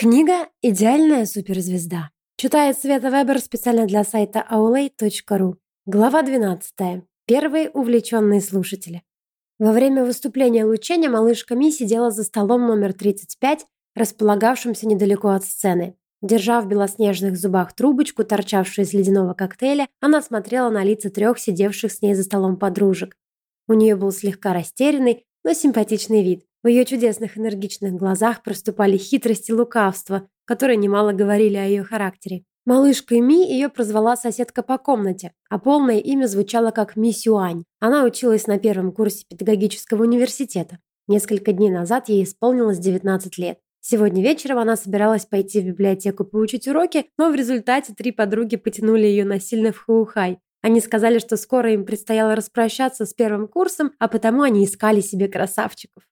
Книга «Идеальная суперзвезда». Читает Света Вебер специально для сайта aulay.ru. Глава 12. Первые увлеченные слушатели. Во время выступления Лучения малышка Ми сидела за столом номер 35, располагавшимся недалеко от сцены. Держа в белоснежных зубах трубочку, торчавшую из ледяного коктейля, она смотрела на лица трех сидевших с ней за столом подружек. У нее был слегка растерянный, но симпатичный вид. В ее чудесных энергичных глазах проступали хитрость и лукавство, которые немало говорили о ее характере. Малышкой Ми ее прозвала соседка по комнате, а полное имя звучало как Ми Сюань. Она училась на первом курсе педагогического университета. Несколько дней назад ей исполнилось 19 лет. Сегодня вечером она собиралась пойти в библиотеку поучить уроки, но в результате три подруги потянули ее насильно в Хаухай. Они сказали, что скоро им предстояло распрощаться с первым курсом, а потому они искали себе красавчиков.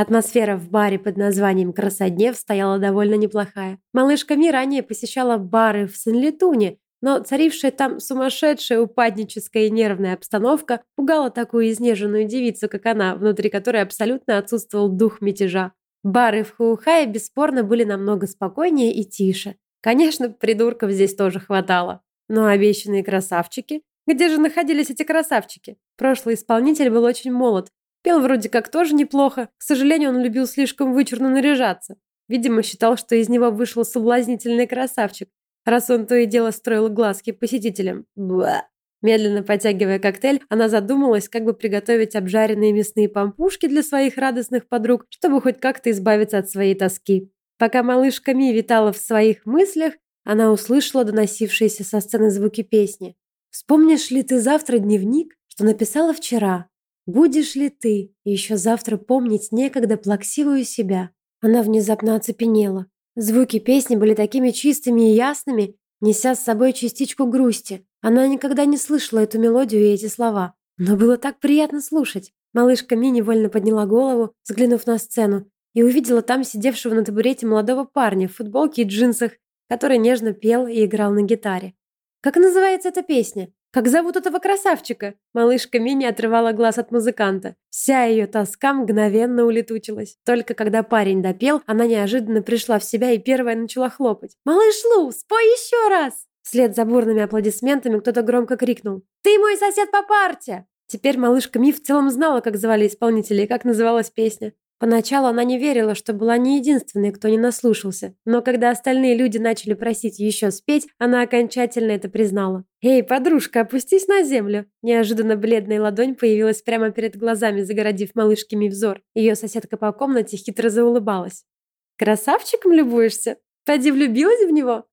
Атмосфера в баре под названием «Красоднев» стояла довольно неплохая. Малышка Ми ранее посещала бары в Сен-Летуне, но царившая там сумасшедшая упадническая и нервная обстановка пугала такую изнеженную девицу, как она, внутри которой абсолютно отсутствовал дух мятежа. Бары в Хаухае бесспорно были намного спокойнее и тише. Конечно, придурков здесь тоже хватало. Но обещанные красавчики? Где же находились эти красавчики? Прошлый исполнитель был очень молод, Пел вроде как тоже неплохо. К сожалению, он любил слишком вычурно наряжаться. Видимо, считал, что из него вышел соблазнительный красавчик, раз он то и дело строил глазки посетителям. Бла. Медленно потягивая коктейль, она задумалась, как бы приготовить обжаренные мясные пампушки для своих радостных подруг, чтобы хоть как-то избавиться от своей тоски. Пока малышка Ми витала в своих мыслях, она услышала доносившиеся со сцены звуки песни. «Вспомнишь ли ты завтра дневник, что написала вчера? Будешь ли ты еще завтра помнить некогда плаксивую себя? Она внезапно оцепенела. Звуки песни были такими чистыми и ясными, неся с собой частичку грусти. Она никогда не слышала эту мелодию и эти слова. Но было так приятно слушать. Малышка Ми невольно подняла голову, взглянув на сцену, и увидела там сидевшего на табурете молодого парня в футболке и джинсах, который нежно пел и играл на гитаре. «Как называется эта песня?» Как зовут этого красавчика? Малышка Мини отрывала глаз от музыканта. Вся ее тоска мгновенно улетучилась. Только когда парень допел, она неожиданно пришла в себя и первая начала хлопать. «Малыш Лу, спой еще раз!» Вслед за бурными аплодисментами кто-то громко крикнул. «Ты мой сосед по парте!» Теперь малышка Ми в целом знала, как звали исполнителей и как называлась песня. Поначалу она не верила, что была не единственной, кто не наслушался, но когда остальные люди начали просить еще спеть, она окончательно это признала. «Эй, подружка, опустись на землю!» Неожиданно бледная ладонь появилась прямо перед глазами, загородив малышками взор. Ее соседка по комнате хитро заулыбалась. «Красавчиком любуешься? Поди влюбилась в него?»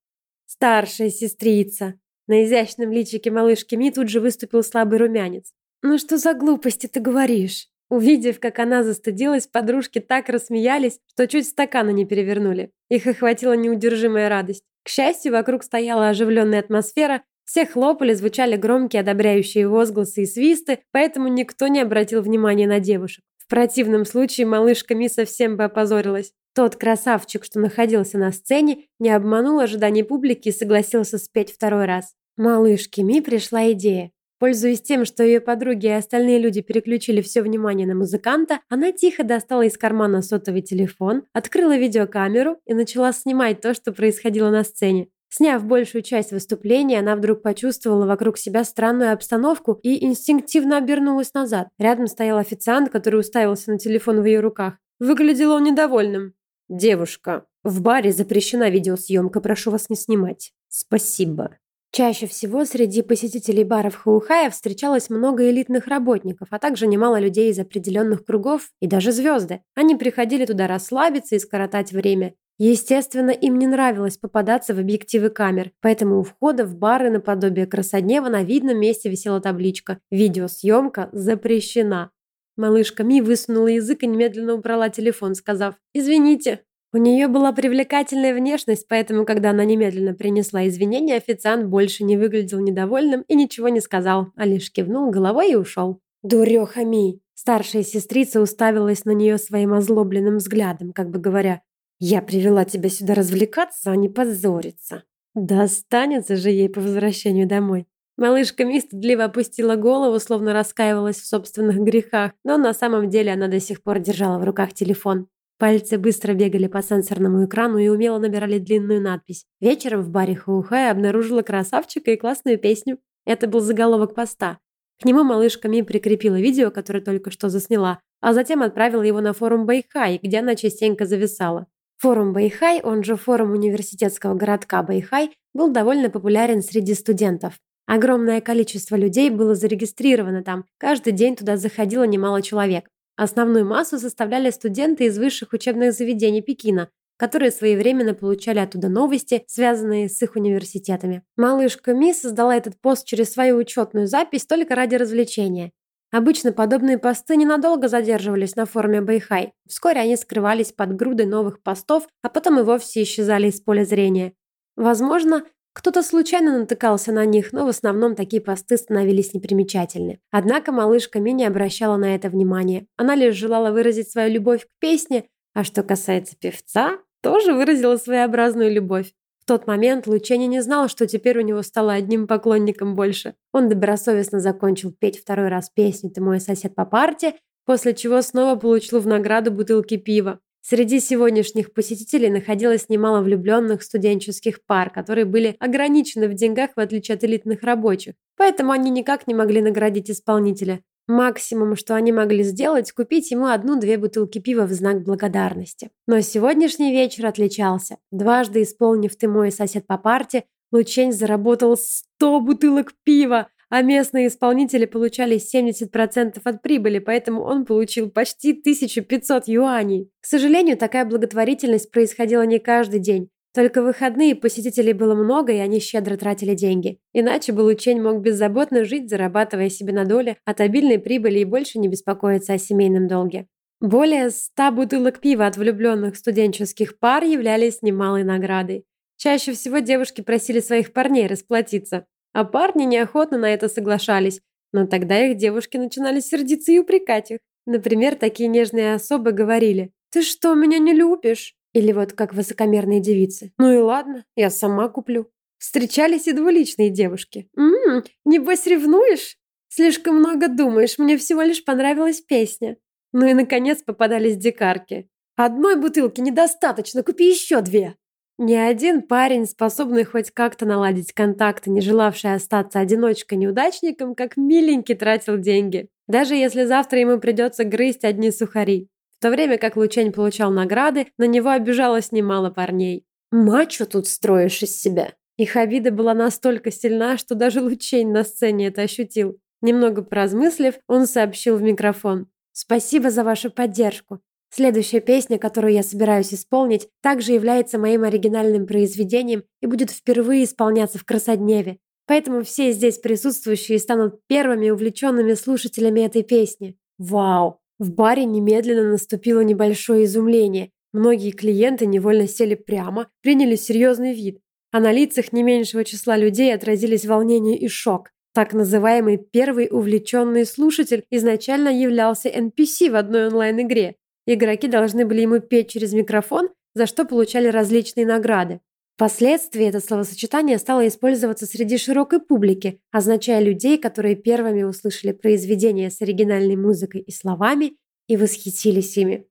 «Старшая сестрица!» На изящном личике малышки Ми тут же выступил слабый румянец. «Ну что за глупости ты говоришь?» Увидев, как она застыдилась, подружки так рассмеялись, что чуть стакана не перевернули. Их охватила неудержимая радость. К счастью, вокруг стояла оживленная атмосфера, все хлопали, звучали громкие одобряющие возгласы и свисты, поэтому никто не обратил внимания на девушек. В противном случае малышка Ми совсем бы опозорилась. Тот красавчик, что находился на сцене, не обманул ожиданий публики и согласился спеть второй раз. Малышке Ми пришла идея. Пользуясь тем, что ее подруги и остальные люди переключили все внимание на музыканта, она тихо достала из кармана сотовый телефон, открыла видеокамеру и начала снимать то, что происходило на сцене. Сняв большую часть выступления, она вдруг почувствовала вокруг себя странную обстановку и инстинктивно обернулась назад. Рядом стоял официант, который уставился на телефон в ее руках. Выглядел он недовольным. «Девушка, в баре запрещена видеосъемка, прошу вас не снимать». «Спасибо». Чаще всего среди посетителей баров Хаухая встречалось много элитных работников, а также немало людей из определенных кругов и даже звезды. Они приходили туда расслабиться и скоротать время. Естественно, им не нравилось попадаться в объективы камер, поэтому у входа в бары наподобие Красоднева на видном месте висела табличка «Видеосъемка запрещена». Малышка Ми высунула язык и немедленно убрала телефон, сказав «Извините, у нее была привлекательная внешность, поэтому, когда она немедленно принесла извинения, официант больше не выглядел недовольным и ничего не сказал, а лишь кивнул головой и ушел. «Дуреха Ми!» Старшая сестрица уставилась на нее своим озлобленным взглядом, как бы говоря, «Я привела тебя сюда развлекаться, а не позориться». Да останется же ей по возвращению домой. Малышка Ми стыдливо опустила голову, словно раскаивалась в собственных грехах, но на самом деле она до сих пор держала в руках телефон. Пальцы быстро бегали по сенсорному экрану и умело набирали длинную надпись. Вечером в баре Хоухай обнаружила красавчика и классную песню. Это был заголовок поста. К нему малышка Ми прикрепила видео, которое только что засняла, а затем отправила его на форум Бэйхай, где она частенько зависала. Форум Бэйхай, он же форум университетского городка Бэйхай, был довольно популярен среди студентов. Огромное количество людей было зарегистрировано там, каждый день туда заходило немало человек. Основную массу составляли студенты из высших учебных заведений Пекина, которые своевременно получали оттуда новости, связанные с их университетами. Малышка Ми создала этот пост через свою учетную запись только ради развлечения. Обычно подобные посты ненадолго задерживались на форуме Бэйхай. Вскоре они скрывались под грудой новых постов, а потом и вовсе исчезали из поля зрения. Возможно, кто-то случайно натыкался на них, но в основном такие посты становились непримечательны. Однако малышка Ми не обращала на это внимания. Она лишь желала выразить свою любовь к песне, а что касается певца, тоже выразила своеобразную любовь. В тот момент Лучени не знал, что теперь у него стало одним поклонником больше. Он добросовестно закончил петь второй раз песню «Ты мой сосед по парте», после чего снова получил в награду бутылки пива. Среди сегодняшних посетителей находилось немало влюбленных студенческих пар, которые были ограничены в деньгах в отличие от элитных рабочих, поэтому они никак не могли наградить исполнителя. Максимум, что они могли сделать, купить ему одну-две бутылки пива в знак благодарности. Но сегодняшний вечер отличался. Дважды исполнив «Ты мой сосед по парте», Лучень заработал 100 бутылок пива, а местные исполнители получали 70% от прибыли, поэтому он получил почти 1500 юаней. К сожалению, такая благотворительность происходила не каждый день. Только в выходные посетителей было много, и они щедро тратили деньги. Иначе бы Лучень мог беззаботно жить, зарабатывая себе на доле от обильной прибыли и больше не беспокоиться о семейном долге. Более ста бутылок пива от влюбленных студенческих пар являлись немалой наградой. Чаще всего девушки просили своих парней расплатиться, а парни неохотно на это соглашались, но тогда их девушки начинали сердиться и упрекать их. Например, такие нежные особы говорили «Ты что, меня не любишь?» Или вот как высокомерные девицы. Ну и ладно, я сама куплю. Встречались и двуличные девушки. «Ммм, небось ревнуешь? Слишком много думаешь, мне всего лишь понравилась песня». Ну и, наконец, попадались дикарки. «Одной бутылки недостаточно, купи еще две». Ни один парень, способный хоть как-то наладить контакты, не желавший остаться одиночкой-неудачником, как миленький тратил деньги. Даже если завтра ему придется грызть одни сухари. В то время как Лучень получал награды, на него обижалось немало парней. «Мачо тут строишь из себя?» Их обида была настолько сильна, что даже Лучень на сцене это ощутил. Немного поразмыслив, он сообщил в микрофон. «Спасибо за вашу поддержку. Следующая песня, которую я собираюсь исполнить, также является моим оригинальным произведением и будет впервые исполняться в Красодневе. Поэтому все здесь присутствующие станут первыми увлеченными слушателями этой песни. Вау! В баре немедленно наступило небольшое изумление. Многие клиенты невольно сели прямо, приняли серьезный вид, а на лицах не меньшего числа людей отразились волнение и шок. Так называемый первый увлеченный слушатель изначально являлся NPC в одной онлайн-игре. Игроки должны были ему петь через микрофон, за что получали различные награды. Впоследствии это словосочетание стало использоваться среди широкой публики, означая людей, которые первыми услышали произведение с оригинальной музыкой и словами и восхитились ими.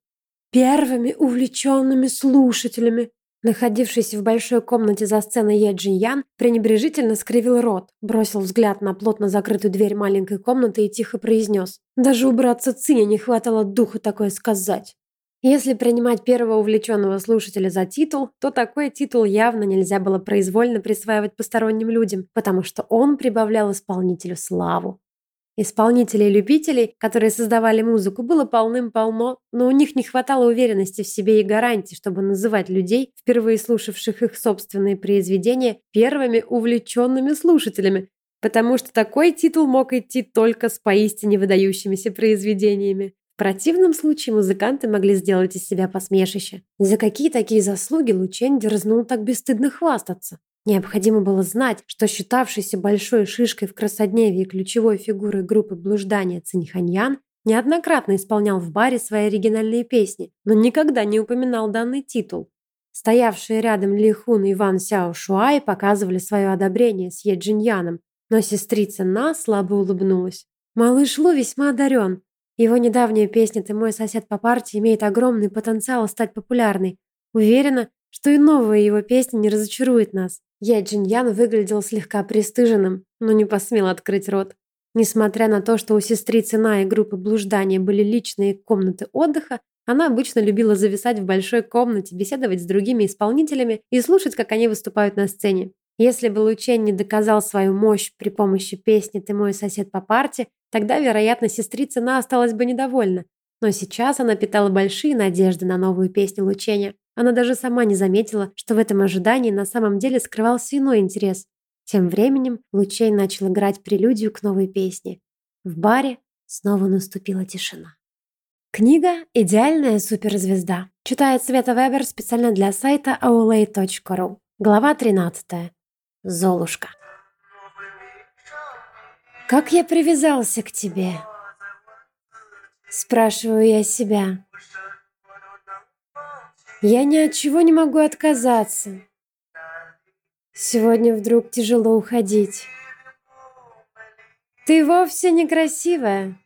Первыми увлеченными слушателями. Находившийся в большой комнате за сценой Е Ян пренебрежительно скривил рот, бросил взгляд на плотно закрытую дверь маленькой комнаты и тихо произнес. Даже убраться Цине не хватало духа такое сказать. Если принимать первого увлеченного слушателя за титул, то такой титул явно нельзя было произвольно присваивать посторонним людям, потому что он прибавлял исполнителю славу. Исполнителей и любителей, которые создавали музыку, было полным-полно, но у них не хватало уверенности в себе и гарантии, чтобы называть людей, впервые слушавших их собственные произведения, первыми увлеченными слушателями, потому что такой титул мог идти только с поистине выдающимися произведениями. В противном случае музыканты могли сделать из себя посмешище. За какие такие заслуги Лучень дерзнул так бесстыдно хвастаться? Необходимо было знать, что считавшийся большой шишкой в Красодневе и ключевой фигурой группы блуждания Цинханьян неоднократно исполнял в баре свои оригинальные песни, но никогда не упоминал данный титул. Стоявшие рядом Ли Хун и Ван Сяо Шуай показывали свое одобрение с Е Джиньяном, но сестрица На слабо улыбнулась. «Малыш Лу весьма одарен. Его недавняя песня «Ты мой сосед по партии» имеет огромный потенциал стать популярной. Уверена, что и новая его песня не разочарует нас. Я Джиньян выглядел слегка пристыженным, но не посмел открыть рот. Несмотря на то, что у сестрицы На и группы блуждания были личные комнаты отдыха, она обычно любила зависать в большой комнате, беседовать с другими исполнителями и слушать, как они выступают на сцене. Если бы Лучен не доказал свою мощь при помощи песни «Ты мой сосед по парте», тогда, вероятно, сестрица На осталась бы недовольна. Но сейчас она питала большие надежды на новую песню Лучения. Она даже сама не заметила, что в этом ожидании на самом деле скрывался иной интерес. Тем временем Лучей начал играть прелюдию к новой песне. В баре снова наступила тишина. Книга «Идеальная суперзвезда». Читает Света Вебер специально для сайта aulay.ru. Глава 13. Золушка. «Как я привязался к тебе?» Спрашиваю я себя. Я ни от чего не могу отказаться. Сегодня вдруг тяжело уходить. Ты вовсе не красивая,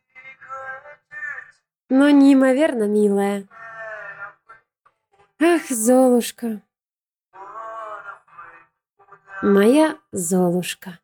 но неимоверно милая. Ах, Золушка. Моя Золушка.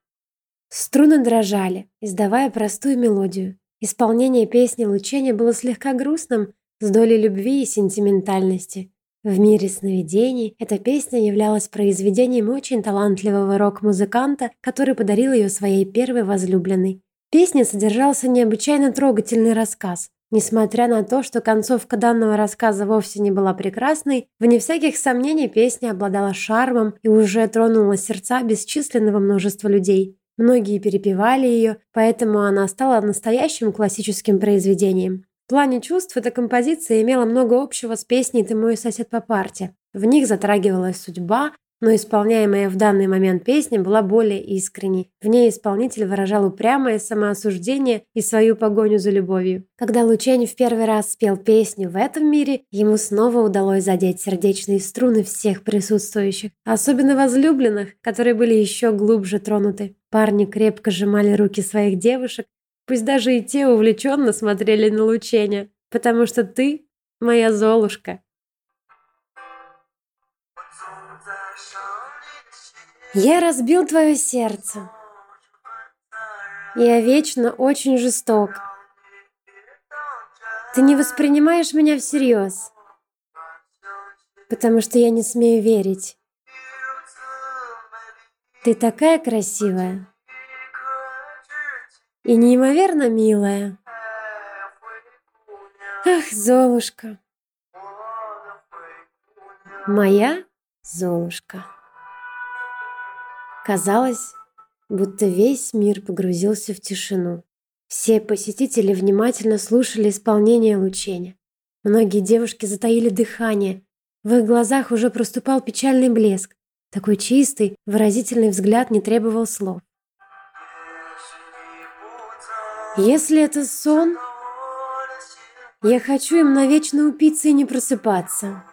Струны дрожали, издавая простую мелодию. Исполнение песни «Лучение» было слегка грустным, с долей любви и сентиментальности. В мире сновидений эта песня являлась произведением очень талантливого рок-музыканта, который подарил ее своей первой возлюбленной. В песне содержался необычайно трогательный рассказ. Несмотря на то, что концовка данного рассказа вовсе не была прекрасной, вне всяких сомнений песня обладала шармом и уже тронула сердца бесчисленного множества людей. Многие перепевали ее, поэтому она стала настоящим классическим произведением. В плане чувств эта композиция имела много общего с песней «Ты мой сосед по парте». В них затрагивалась судьба, но исполняемая в данный момент песня была более искренней. В ней исполнитель выражал упрямое самоосуждение и свою погоню за любовью. Когда Лучень в первый раз спел песню в этом мире, ему снова удалось задеть сердечные струны всех присутствующих, особенно возлюбленных, которые были еще глубже тронуты. Парни крепко сжимали руки своих девушек, Пусть даже и те увлеченно смотрели на лучение, потому что ты моя Золушка. Я разбил твое сердце. Я вечно очень жесток. Ты не воспринимаешь меня всерьез, потому что я не смею верить. Ты такая красивая и неимоверно милая. Ах, Золушка! Моя Золушка. Казалось, будто весь мир погрузился в тишину. Все посетители внимательно слушали исполнение лучения. Многие девушки затаили дыхание. В их глазах уже проступал печальный блеск. Такой чистый, выразительный взгляд не требовал слов. Если это сон, я хочу им навечно упиться и не просыпаться.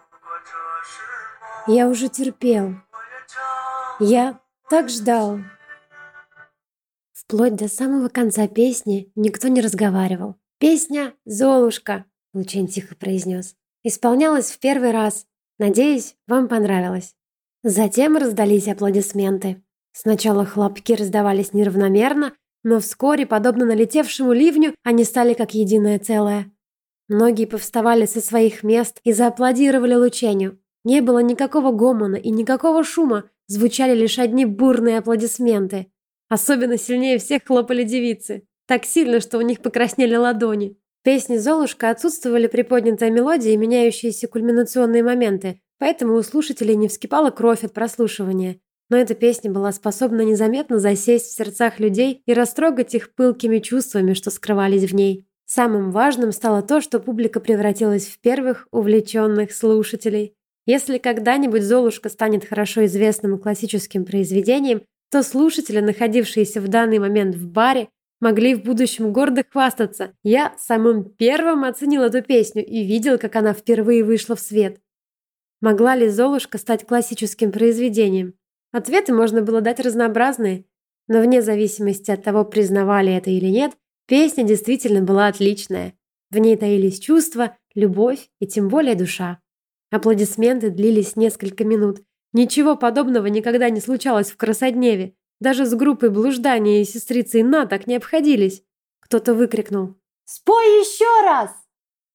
Я уже терпел. Я так ждал. Вплоть до самого конца песни никто не разговаривал. «Песня «Золушка», — Лучен тихо произнес, исполнялась в первый раз. Надеюсь, вам понравилось. Затем раздались аплодисменты. Сначала хлопки раздавались неравномерно, но вскоре, подобно налетевшему ливню, они стали как единое целое. Многие повставали со своих мест и зааплодировали лучению. Не было никакого гомона и никакого шума, звучали лишь одни бурные аплодисменты. Особенно сильнее всех хлопали девицы. Так сильно, что у них покраснели ладони. Песни «Золушка» отсутствовали приподнятая мелодия и меняющиеся кульминационные моменты, поэтому у слушателей не вскипала кровь от прослушивания. Но эта песня была способна незаметно засесть в сердцах людей и растрогать их пылкими чувствами, что скрывались в ней. Самым важным стало то, что публика превратилась в первых увлеченных слушателей. Если когда-нибудь «Золушка» станет хорошо известным классическим произведением, то слушатели, находившиеся в данный момент в баре, могли в будущем гордо хвастаться. Я самым первым оценил эту песню и видел, как она впервые вышла в свет. Могла ли «Золушка» стать классическим произведением? Ответы можно было дать разнообразные, но вне зависимости от того, признавали это или нет, песня действительно была отличная. В ней таились чувства, любовь и тем более душа. Аплодисменты длились несколько минут. Ничего подобного никогда не случалось в Красодневе. Даже с группой блуждания и сестрицей На так не обходились. Кто-то выкрикнул «Спой еще раз!»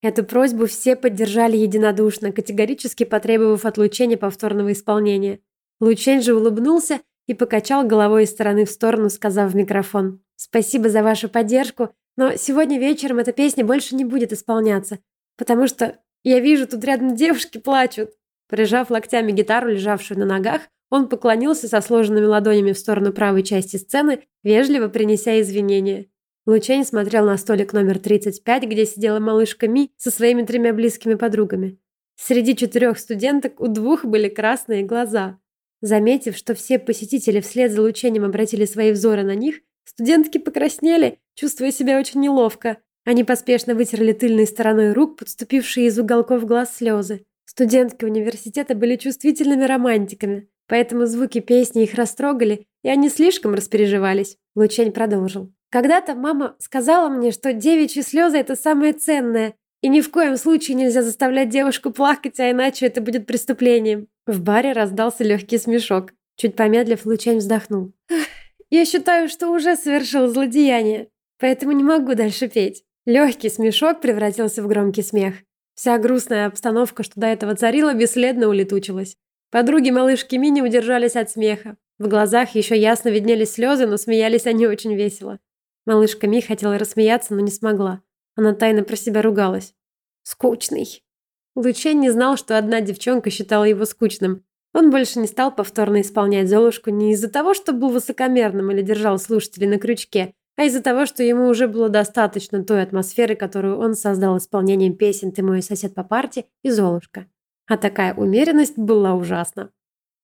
Эту просьбу все поддержали единодушно, категорически потребовав от Лучения повторного исполнения. Лучень же улыбнулся и покачал головой из стороны в сторону, сказав в микрофон «Спасибо за вашу поддержку, но сегодня вечером эта песня больше не будет исполняться, потому что я вижу, тут рядом девушки плачут». Прижав локтями гитару, лежавшую на ногах, он поклонился со сложенными ладонями в сторону правой части сцены, вежливо принеся извинения. Лучень смотрел на столик номер 35, где сидела малышка Ми со своими тремя близкими подругами. Среди четырех студенток у двух были красные глаза. Заметив, что все посетители вслед за лучением обратили свои взоры на них, студентки покраснели, чувствуя себя очень неловко. Они поспешно вытерли тыльной стороной рук, подступившие из уголков глаз слезы. Студентки университета были чувствительными романтиками, поэтому звуки песни их растрогали, и они слишком распереживались. Лучень продолжил. «Когда-то мама сказала мне, что девичьи слезы – это самое ценное, и ни в коем случае нельзя заставлять девушку плакать, а иначе это будет преступлением. В баре раздался легкий смешок. Чуть помедлив, Лучань вздохнул. «Я считаю, что уже совершил злодеяние, поэтому не могу дальше петь». Легкий смешок превратился в громкий смех. Вся грустная обстановка, что до этого царила, бесследно улетучилась. Подруги малышки Мини удержались от смеха. В глазах еще ясно виднелись слезы, но смеялись они очень весело. Малышка Ми хотела рассмеяться, но не смогла. Она тайно про себя ругалась. «Скучный». Лучень не знал, что одна девчонка считала его скучным. Он больше не стал повторно исполнять Золушку не из-за того, что был высокомерным или держал слушателей на крючке, а из-за того, что ему уже было достаточно той атмосферы, которую он создал исполнением песен «Ты мой сосед по парте» и «Золушка». А такая умеренность была ужасна.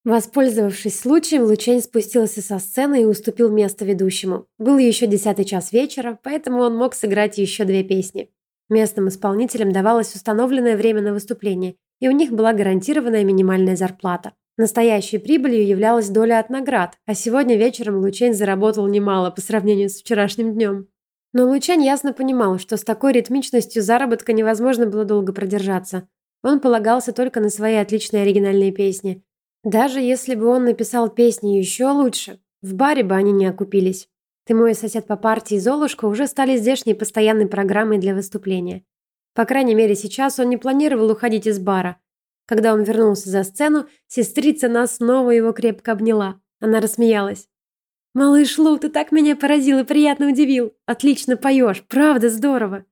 Воспользовавшись случаем, Лучень спустился со сцены и уступил место ведущему. Был еще десятый час вечера, поэтому он мог сыграть еще две песни. Местным исполнителям давалось установленное время на выступление, и у них была гарантированная минимальная зарплата. Настоящей прибылью являлась доля от наград, а сегодня вечером Лучень заработал немало по сравнению с вчерашним днем. Но Лучень ясно понимал, что с такой ритмичностью заработка невозможно было долго продержаться. Он полагался только на свои отличные оригинальные песни. Даже если бы он написал песни еще лучше, в баре бы они не окупились. «Ты мой сосед по партии» «Золушка» уже стали здешней постоянной программой для выступления. По крайней мере, сейчас он не планировал уходить из бара. Когда он вернулся за сцену, сестрица нас снова его крепко обняла. Она рассмеялась. «Малыш Лу, ты так меня поразил и приятно удивил. Отлично поешь, правда здорово».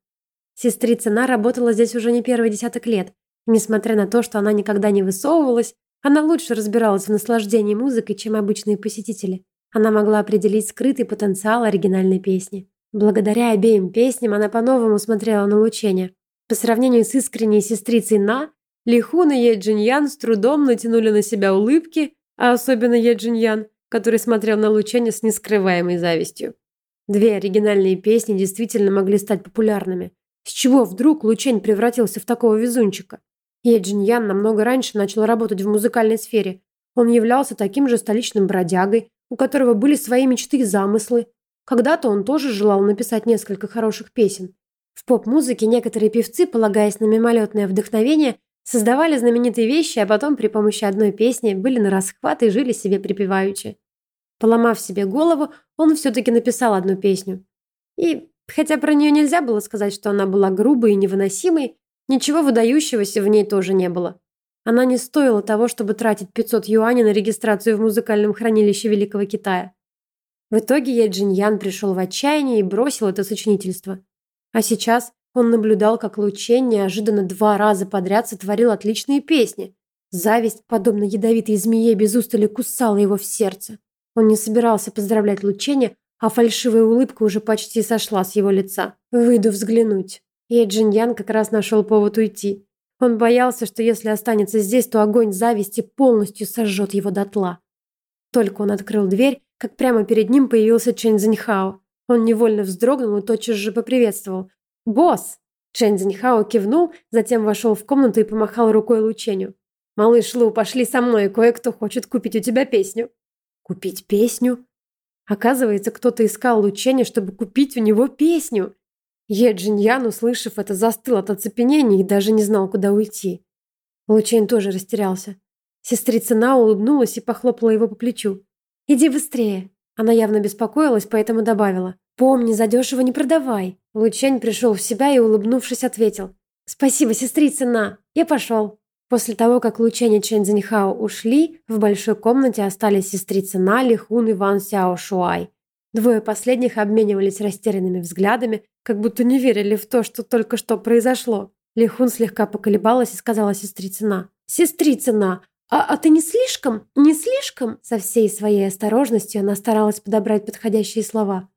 Сестрица На работала здесь уже не первый десяток лет. несмотря на то, что она никогда не высовывалась, она лучше разбиралась в наслаждении музыкой, чем обычные посетители. Она могла определить скрытый потенциал оригинальной песни. Благодаря обеим песням она по-новому смотрела на Лучения. По сравнению с искренней сестрицей На, Лихун и Еджиньян с трудом натянули на себя улыбки, а особенно Еджиньян, который смотрел на Лучения с нескрываемой завистью. Две оригинальные песни действительно могли стать популярными. С чего вдруг Лучень превратился в такого везунчика? Еджиньян намного раньше начал работать в музыкальной сфере. Он являлся таким же столичным бродягой, у которого были свои мечты и замыслы. Когда-то он тоже желал написать несколько хороших песен. В поп-музыке некоторые певцы, полагаясь на мимолетное вдохновение, создавали знаменитые вещи, а потом при помощи одной песни были на расхват и жили себе припеваючи. Поломав себе голову, он все-таки написал одну песню. И, хотя про нее нельзя было сказать, что она была грубой и невыносимой, ничего выдающегося в ней тоже не было. Она не стоила того, чтобы тратить 500 юаней на регистрацию в музыкальном хранилище Великого Китая. В итоге Яджиньян пришел в отчаяние и бросил это сочинительство. А сейчас он наблюдал, как Лучень неожиданно два раза подряд сотворил отличные песни. Зависть, подобно ядовитой змее, без устали кусала его в сердце. Он не собирался поздравлять Лученя, а фальшивая улыбка уже почти сошла с его лица. «Выйду взглянуть». И Джиньян как раз нашел повод уйти. Он боялся, что если останется здесь, то огонь зависти полностью сожжет его дотла. Только он открыл дверь, как прямо перед ним появился Чэнь Цзиньхао. Он невольно вздрогнул и тотчас же поприветствовал. «Босс!» Чэнь Цзиньхао кивнул, затем вошел в комнату и помахал рукой Лученю. «Малыш Лу, пошли со мной, кое-кто хочет купить у тебя песню». «Купить песню?» Оказывается, кто-то искал Лученя, чтобы купить у него песню. Е Джиньян, услышав это, застыл от оцепенения и даже не знал, куда уйти. Лучень тоже растерялся. Сестрица На улыбнулась и похлопала его по плечу. «Иди быстрее!» Она явно беспокоилась, поэтому добавила. «Помни, задешево не продавай!» Лучень пришел в себя и, улыбнувшись, ответил. «Спасибо, сестрица На! Я пошел!» После того, как Лучень и Чэнь Цзиньхао ушли, в большой комнате остались сестрица На, Лихун и Ван Сяо Шуай. Двое последних обменивались растерянными взглядами, как будто не верили в то, что только что произошло. Лихун слегка поколебалась и сказала сестрице На. «Сестрица На, а, а ты не слишком, не слишком?» Со всей своей осторожностью она старалась подобрать подходящие слова.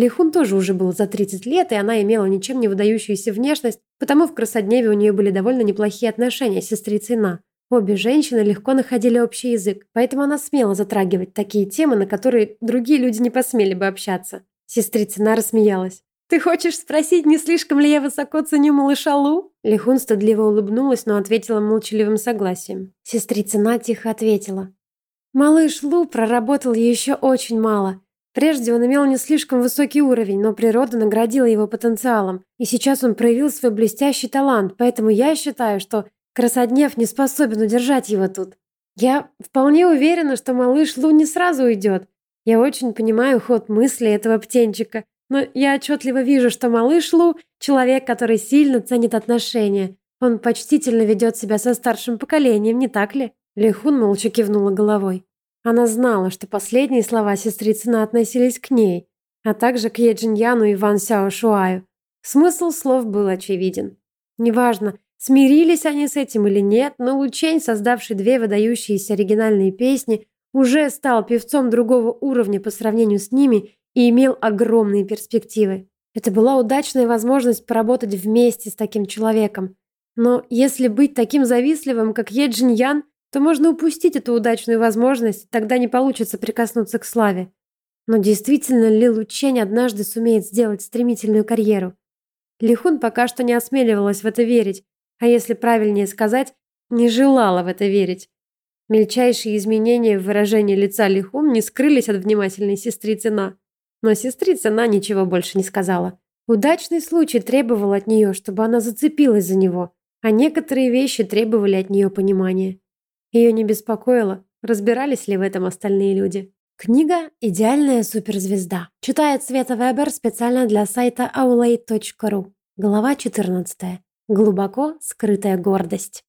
Лихун тоже уже был за 30 лет, и она имела ничем не выдающуюся внешность, потому в Красодневе у нее были довольно неплохие отношения с сестрицей На. Обе женщины легко находили общий язык, поэтому она смела затрагивать такие темы, на которые другие люди не посмели бы общаться. Сестрица На рассмеялась. «Ты хочешь спросить, не слишком ли я высоко ценю малыша Лу?» Лихун стыдливо улыбнулась, но ответила молчаливым согласием. Сестрица На тихо ответила. «Малыш Лу проработал еще очень мало. Прежде он имел не слишком высокий уровень, но природа наградила его потенциалом, и сейчас он проявил свой блестящий талант, поэтому я считаю, что Красоднев не способен удержать его тут. Я вполне уверена, что малыш Лу не сразу уйдет. Я очень понимаю ход мысли этого птенчика, но я отчетливо вижу, что малыш Лу – человек, который сильно ценит отношения. Он почтительно ведет себя со старшим поколением, не так ли?» Лихун молча кивнула головой. Она знала, что последние слова сестрицына относились к ней, а также к Еджиньяну и Ван Сяо Шуаю. Смысл слов был очевиден. Неважно, смирились они с этим или нет, но Лучень, создавший две выдающиеся оригинальные песни, уже стал певцом другого уровня по сравнению с ними и имел огромные перспективы. Это была удачная возможность поработать вместе с таким человеком. Но если быть таким завистливым, как Еджин Ян, то можно упустить эту удачную возможность, тогда не получится прикоснуться к славе. Но действительно ли Лучень однажды сумеет сделать стремительную карьеру? Лихун пока что не осмеливалась в это верить, а если правильнее сказать, не желала в это верить. Мельчайшие изменения в выражении лица Лихун не скрылись от внимательной сестрицы На. Но сестрица На ничего больше не сказала. Удачный случай требовал от нее, чтобы она зацепилась за него, а некоторые вещи требовали от нее понимания. Ее не беспокоило, разбирались ли в этом остальные люди. Книга «Идеальная суперзвезда». Читает Света Вебер специально для сайта aulay.ru. Глава 14. Глубоко скрытая гордость.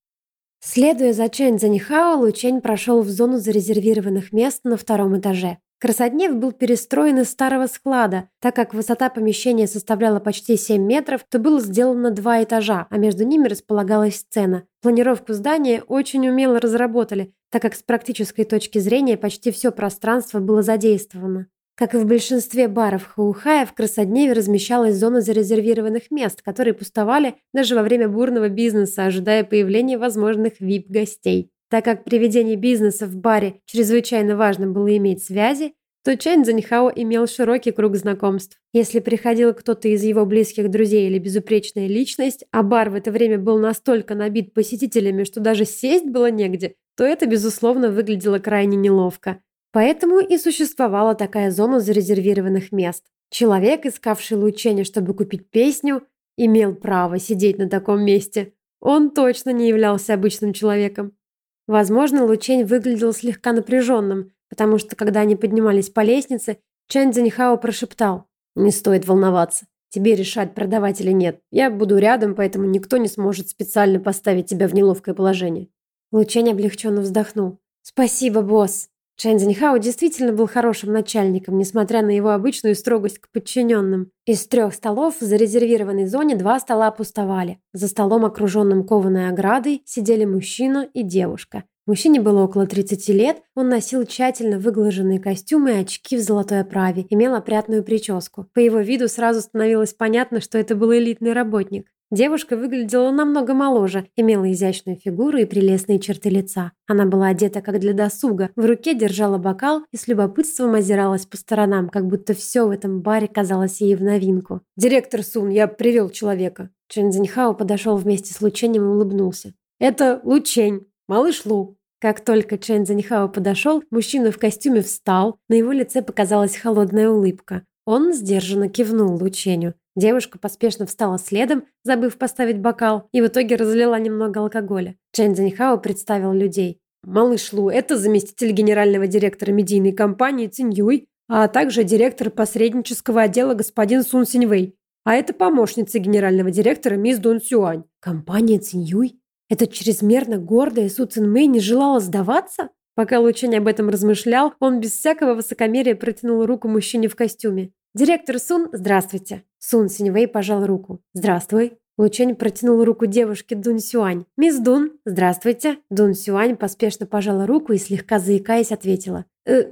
Следуя за Чэнь Занихао, Лучень прошел в зону зарезервированных мест на втором этаже. Красоднев был перестроен из старого склада. Так как высота помещения составляла почти 7 метров, то было сделано два этажа, а между ними располагалась сцена. Планировку здания очень умело разработали, так как с практической точки зрения почти все пространство было задействовано. Как и в большинстве баров Хаухая, в Красодневе размещалась зона зарезервированных мест, которые пустовали даже во время бурного бизнеса, ожидая появления возможных VIP-гостей. Так как при ведении бизнеса в баре чрезвычайно важно было иметь связи, то Чэнь Цзиньхао имел широкий круг знакомств. Если приходил кто-то из его близких друзей или безупречная личность, а бар в это время был настолько набит посетителями, что даже сесть было негде, то это, безусловно, выглядело крайне неловко. Поэтому и существовала такая зона зарезервированных мест. Человек, искавший лучение, чтобы купить песню, имел право сидеть на таком месте. Он точно не являлся обычным человеком. Возможно, Лучень выглядел слегка напряженным, потому что, когда они поднимались по лестнице, Чэнь Цзиньхао прошептал. «Не стоит волноваться. Тебе решать, продавать или нет. Я буду рядом, поэтому никто не сможет специально поставить тебя в неловкое положение». Лучень облегченно вздохнул. «Спасибо, босс». Чэнь Цзиньхао действительно был хорошим начальником, несмотря на его обычную строгость к подчиненным. Из трех столов в зарезервированной зоне два стола пустовали. За столом, окруженным кованой оградой, сидели мужчина и девушка. Мужчине было около 30 лет, он носил тщательно выглаженные костюмы и очки в золотой оправе, имел опрятную прическу. По его виду сразу становилось понятно, что это был элитный работник. Девушка выглядела намного моложе, имела изящную фигуру и прелестные черты лица. Она была одета как для досуга, в руке держала бокал и с любопытством озиралась по сторонам, как будто все в этом баре казалось ей в новинку. «Директор Сун, я привел человека». Чен Цзиньхао подошел вместе с Лученем и улыбнулся. «Это Лучень, малыш Лу». Как только Чен Цзиньхао подошел, мужчина в костюме встал, на его лице показалась холодная улыбка. Он сдержанно кивнул Лученю. Девушка поспешно встала следом, забыв поставить бокал, и в итоге разлила немного алкоголя. Чэнь Цзиньхао представил людей. «Малыш Лу – это заместитель генерального директора медийной компании Цинь Юй, а также директор посреднического отдела господин Сун Синьвэй. А это помощница генерального директора мисс Дун Сюань. Компания Цинь Юй? Эта чрезмерно гордая Су Цин не желала сдаваться? Пока Лучень об этом размышлял, он без всякого высокомерия протянул руку мужчине в костюме. «Директор Сун, здравствуйте!» Сун Синьвэй пожал руку. «Здравствуй!» Лучень протянул руку девушке Дун Сюань. «Мисс Дун, здравствуйте!» Дун Сюань поспешно пожала руку и, слегка заикаясь, ответила. «Э,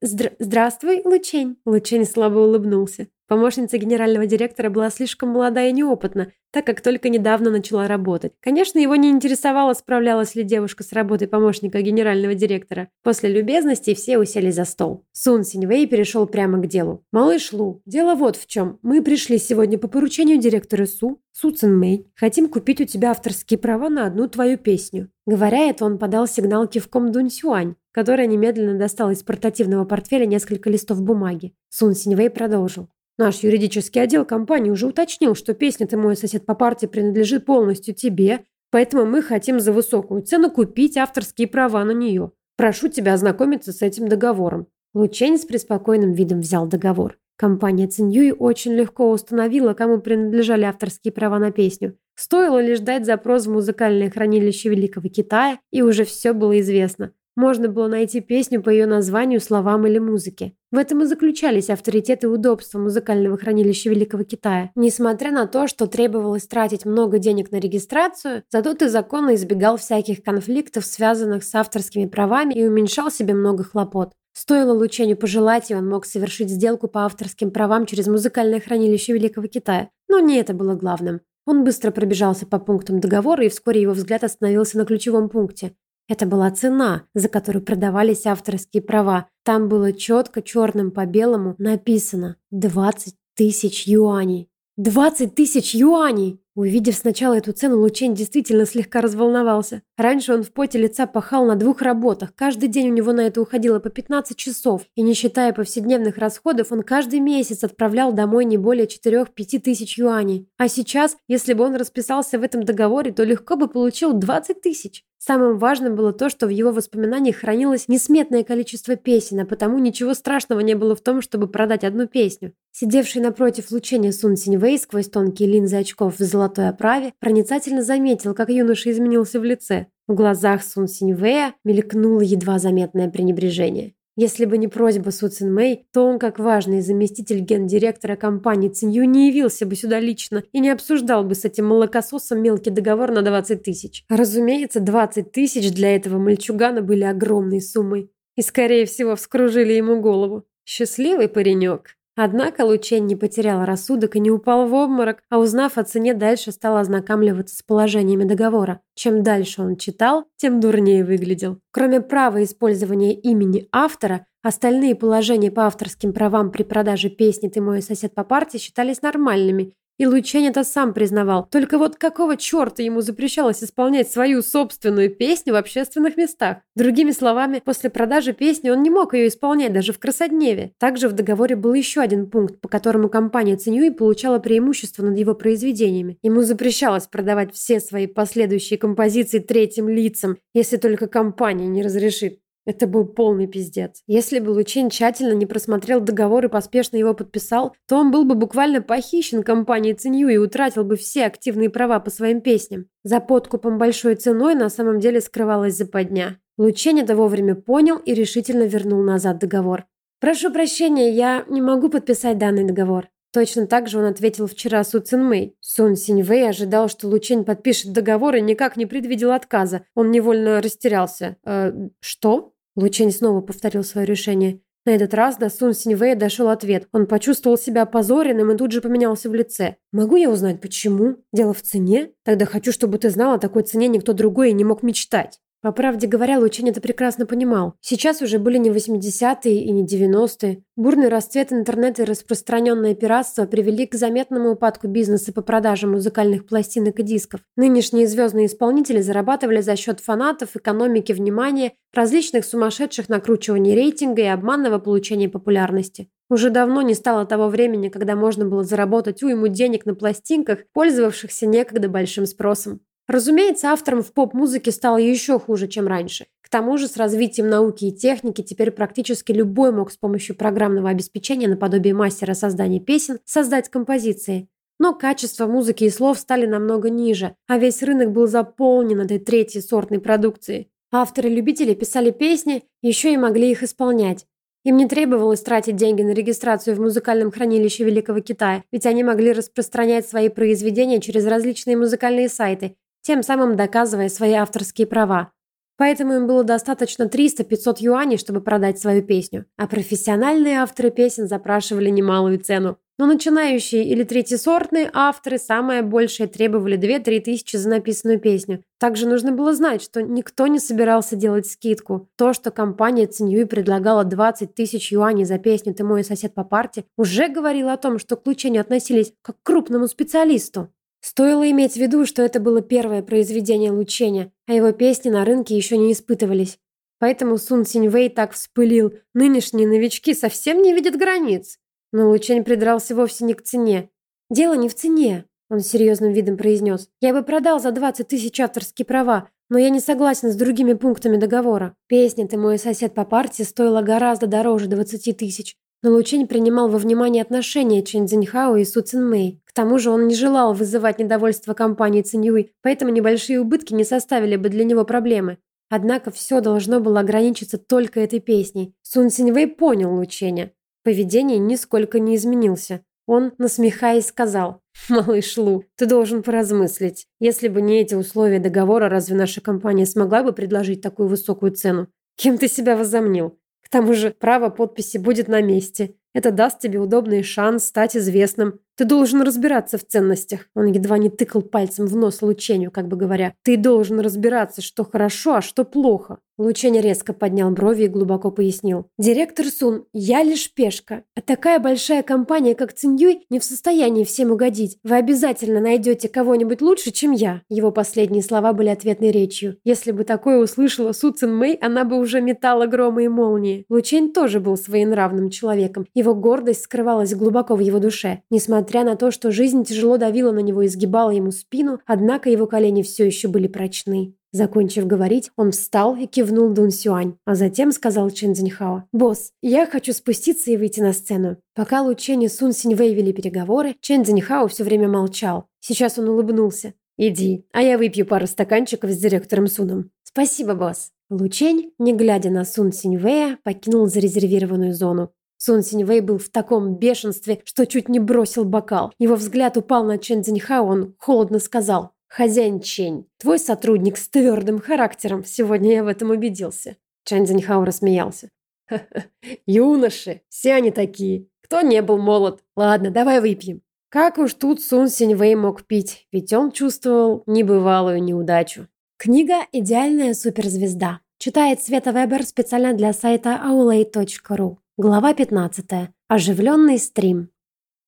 здра «Здравствуй, Лучень!» Лучень слабо улыбнулся. Помощница генерального директора была слишком молода и неопытна, так как только недавно начала работать. Конечно, его не интересовало, справлялась ли девушка с работой помощника генерального директора. После любезности все усели за стол. Сун Синьвэй перешел прямо к делу. «Малыш Лу, дело вот в чем. Мы пришли сегодня по поручению директора Су, Су Цин Мэй. Хотим купить у тебя авторские права на одну твою песню». Говоря это, он подал сигнал кивком Дунь Сюань, которая немедленно достала из портативного портфеля несколько листов бумаги. Сун Синьвэй продолжил. Наш юридический отдел компании уже уточнил, что песня «Ты мой сосед по партии» принадлежит полностью тебе, поэтому мы хотим за высокую цену купить авторские права на нее. Прошу тебя ознакомиться с этим договором». Лучень с преспокойным видом взял договор. Компания Циньюй очень легко установила, кому принадлежали авторские права на песню. Стоило лишь дать запрос в музыкальное хранилище Великого Китая, и уже все было известно. Можно было найти песню по ее названию, словам или музыке. В этом и заключались авторитет и удобство музыкального хранилища Великого Китая. Несмотря на то, что требовалось тратить много денег на регистрацию, зато ты законно избегал всяких конфликтов, связанных с авторскими правами и уменьшал себе много хлопот. Стоило Лучению пожелать, и он мог совершить сделку по авторским правам через музыкальное хранилище Великого Китая. Но не это было главным. Он быстро пробежался по пунктам договора, и вскоре его взгляд остановился на ключевом пункте. Это была цена, за которую продавались авторские права. Там было четко черным по белому написано 20 тысяч юаней. 20 тысяч юаней! Увидев сначала эту цену, Лучень действительно слегка разволновался. Раньше он в поте лица пахал на двух работах. Каждый день у него на это уходило по 15 часов. И не считая повседневных расходов, он каждый месяц отправлял домой не более 4-5 тысяч юаней. А сейчас, если бы он расписался в этом договоре, то легко бы получил 20 тысяч. Самым важным было то, что в его воспоминаниях хранилось несметное количество песен, а потому ничего страшного не было в том, чтобы продать одну песню. Сидевший напротив лучения Сун Синьвэй сквозь тонкие линзы очков в золотой оправе проницательно заметил, как юноша изменился в лице. В глазах Сун Синьвэя мелькнуло едва заметное пренебрежение. Если бы не просьба Су Цин Мэй, то он, как важный заместитель гендиректора компании Цинью, не явился бы сюда лично и не обсуждал бы с этим молокососом мелкий договор на 20 тысяч. Разумеется, 20 тысяч для этого мальчугана были огромной суммой и, скорее всего, вскружили ему голову. Счастливый паренек. Однако Лучень не потерял рассудок и не упал в обморок, а узнав о цене, дальше стал ознакомливаться с положениями договора. Чем дальше он читал, тем дурнее выглядел. Кроме права использования имени автора, остальные положения по авторским правам при продаже песни «Ты мой сосед по партии» считались нормальными и Лучень это сам признавал. Только вот какого черта ему запрещалось исполнять свою собственную песню в общественных местах? Другими словами, после продажи песни он не мог ее исполнять даже в Красодневе. Также в договоре был еще один пункт, по которому компания Цинюи получала преимущество над его произведениями. Ему запрещалось продавать все свои последующие композиции третьим лицам, если только компания не разрешит. Это был полный пиздец. Если бы Лучин тщательно не просмотрел договор и поспешно его подписал, то он был бы буквально похищен компанией Цинью и утратил бы все активные права по своим песням. За подкупом большой ценой на самом деле скрывалась западня. Лучень это вовремя понял и решительно вернул назад договор. «Прошу прощения, я не могу подписать данный договор». Точно так же он ответил вчера Су Цинмэй. Сун Синьвэй ожидал, что Лучень подпишет договор и никак не предвидел отказа. Он невольно растерялся. «Э, что?» Лучень снова повторил свое решение. На этот раз до Сун Синьвэя дошел ответ. Он почувствовал себя опозоренным и тут же поменялся в лице. «Могу я узнать, почему? Дело в цене? Тогда хочу, чтобы ты знал, о такой цене никто другой и не мог мечтать». По правде говоря, Лучин это прекрасно понимал. Сейчас уже были не 80-е и не 90-е. Бурный расцвет интернета и распространенное пиратство привели к заметному упадку бизнеса по продаже музыкальных пластинок и дисков. Нынешние звездные исполнители зарабатывали за счет фанатов, экономики внимания, различных сумасшедших накручиваний рейтинга и обманного получения популярности. Уже давно не стало того времени, когда можно было заработать уйму денег на пластинках, пользовавшихся некогда большим спросом. Разумеется, автором в поп-музыке стало еще хуже, чем раньше. К тому же с развитием науки и техники теперь практически любой мог с помощью программного обеспечения наподобие мастера создания песен создать композиции. Но качество музыки и слов стали намного ниже, а весь рынок был заполнен этой третьей сортной продукцией. Авторы-любители писали песни, еще и могли их исполнять. Им не требовалось тратить деньги на регистрацию в музыкальном хранилище Великого Китая, ведь они могли распространять свои произведения через различные музыкальные сайты, тем самым доказывая свои авторские права. Поэтому им было достаточно 300-500 юаней, чтобы продать свою песню. А профессиональные авторы песен запрашивали немалую цену. Но начинающие или третьесортные авторы самое большее требовали 2-3 тысячи за написанную песню. Также нужно было знать, что никто не собирался делать скидку. То, что компания Циньюи предлагала 20 тысяч юаней за песню «Ты мой сосед по парте», уже говорило о том, что к Лучению относились как к крупному специалисту. Стоило иметь в виду, что это было первое произведение Лучения, а его песни на рынке еще не испытывались. Поэтому Сун Синьвэй так вспылил. Нынешние новички совсем не видят границ. Но Лучень придрался вовсе не к цене. «Дело не в цене», – он серьезным видом произнес. «Я бы продал за 20 тысяч авторские права, но я не согласен с другими пунктами договора. Песня «Ты мой сосед по партии» стоила гораздо дороже 20 тысяч. Но Лучень принимал во внимание отношения Чэнь Цзиньхао и Су Цинмэй. К тому же он не желал вызывать недовольство компании Циньюй, поэтому небольшие убытки не составили бы для него проблемы. Однако все должно было ограничиться только этой песней. Сун Циньвэй понял Лученя. Поведение нисколько не изменился. Он, насмехаясь, сказал, «Малыш Лу, ты должен поразмыслить. Если бы не эти условия договора, разве наша компания смогла бы предложить такую высокую цену? Кем ты себя возомнил? К тому же право подписи будет на месте. Это даст тебе удобный шанс стать известным. Ты должен разбираться в ценностях. Он едва не тыкал пальцем в нос Лучению, как бы говоря. Ты должен разбираться, что хорошо, а что плохо. Лучень резко поднял брови и глубоко пояснил. «Директор Сун, я лишь пешка. А такая большая компания, как Циньюй, не в состоянии всем угодить. Вы обязательно найдете кого-нибудь лучше, чем я». Его последние слова были ответной речью. Если бы такое услышала Су Цин Мэй, она бы уже метала громы и молнии. Лучень тоже был своенравным человеком. Его гордость скрывалась глубоко в его душе. Несмотря на то, что жизнь тяжело давила на него и сгибала ему спину, однако его колени все еще были прочны. Закончив говорить, он встал и кивнул Дун Сюань, а затем сказал Чен Цзиньхао. «Босс, я хочу спуститься и выйти на сцену». Пока Лу Чен и Сун Синьвэй вели переговоры, Чен Цзиньхао все время молчал. Сейчас он улыбнулся. «Иди, а я выпью пару стаканчиков с директором Суном». «Спасибо, босс». Лучень, не глядя на Сун Синьвэя, покинул зарезервированную зону. Сун Синьвэй был в таком бешенстве, что чуть не бросил бокал. Его взгляд упал на Чен Цзиньхао, он холодно сказал. «Хозяин Чень, твой сотрудник с твердым характером. Сегодня я в этом убедился». Чань Цзиньхао рассмеялся. «Ха -ха, юноши, все они такие. Кто не был молод? Ладно, давай выпьем». Как уж тут Сун Синьвэй мог пить, ведь он чувствовал небывалую неудачу. Книга «Идеальная суперзвезда». Читает Света Вебер специально для сайта aulay.ru. Глава 15. Оживленный стрим.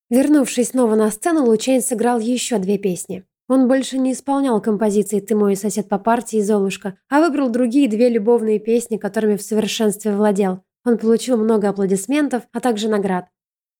Вернувшись снова на сцену, Лучейн сыграл еще две песни. Он больше не исполнял композиции «Ты мой сосед по партии» и «Золушка», а выбрал другие две любовные песни, которыми в совершенстве владел. Он получил много аплодисментов, а также наград.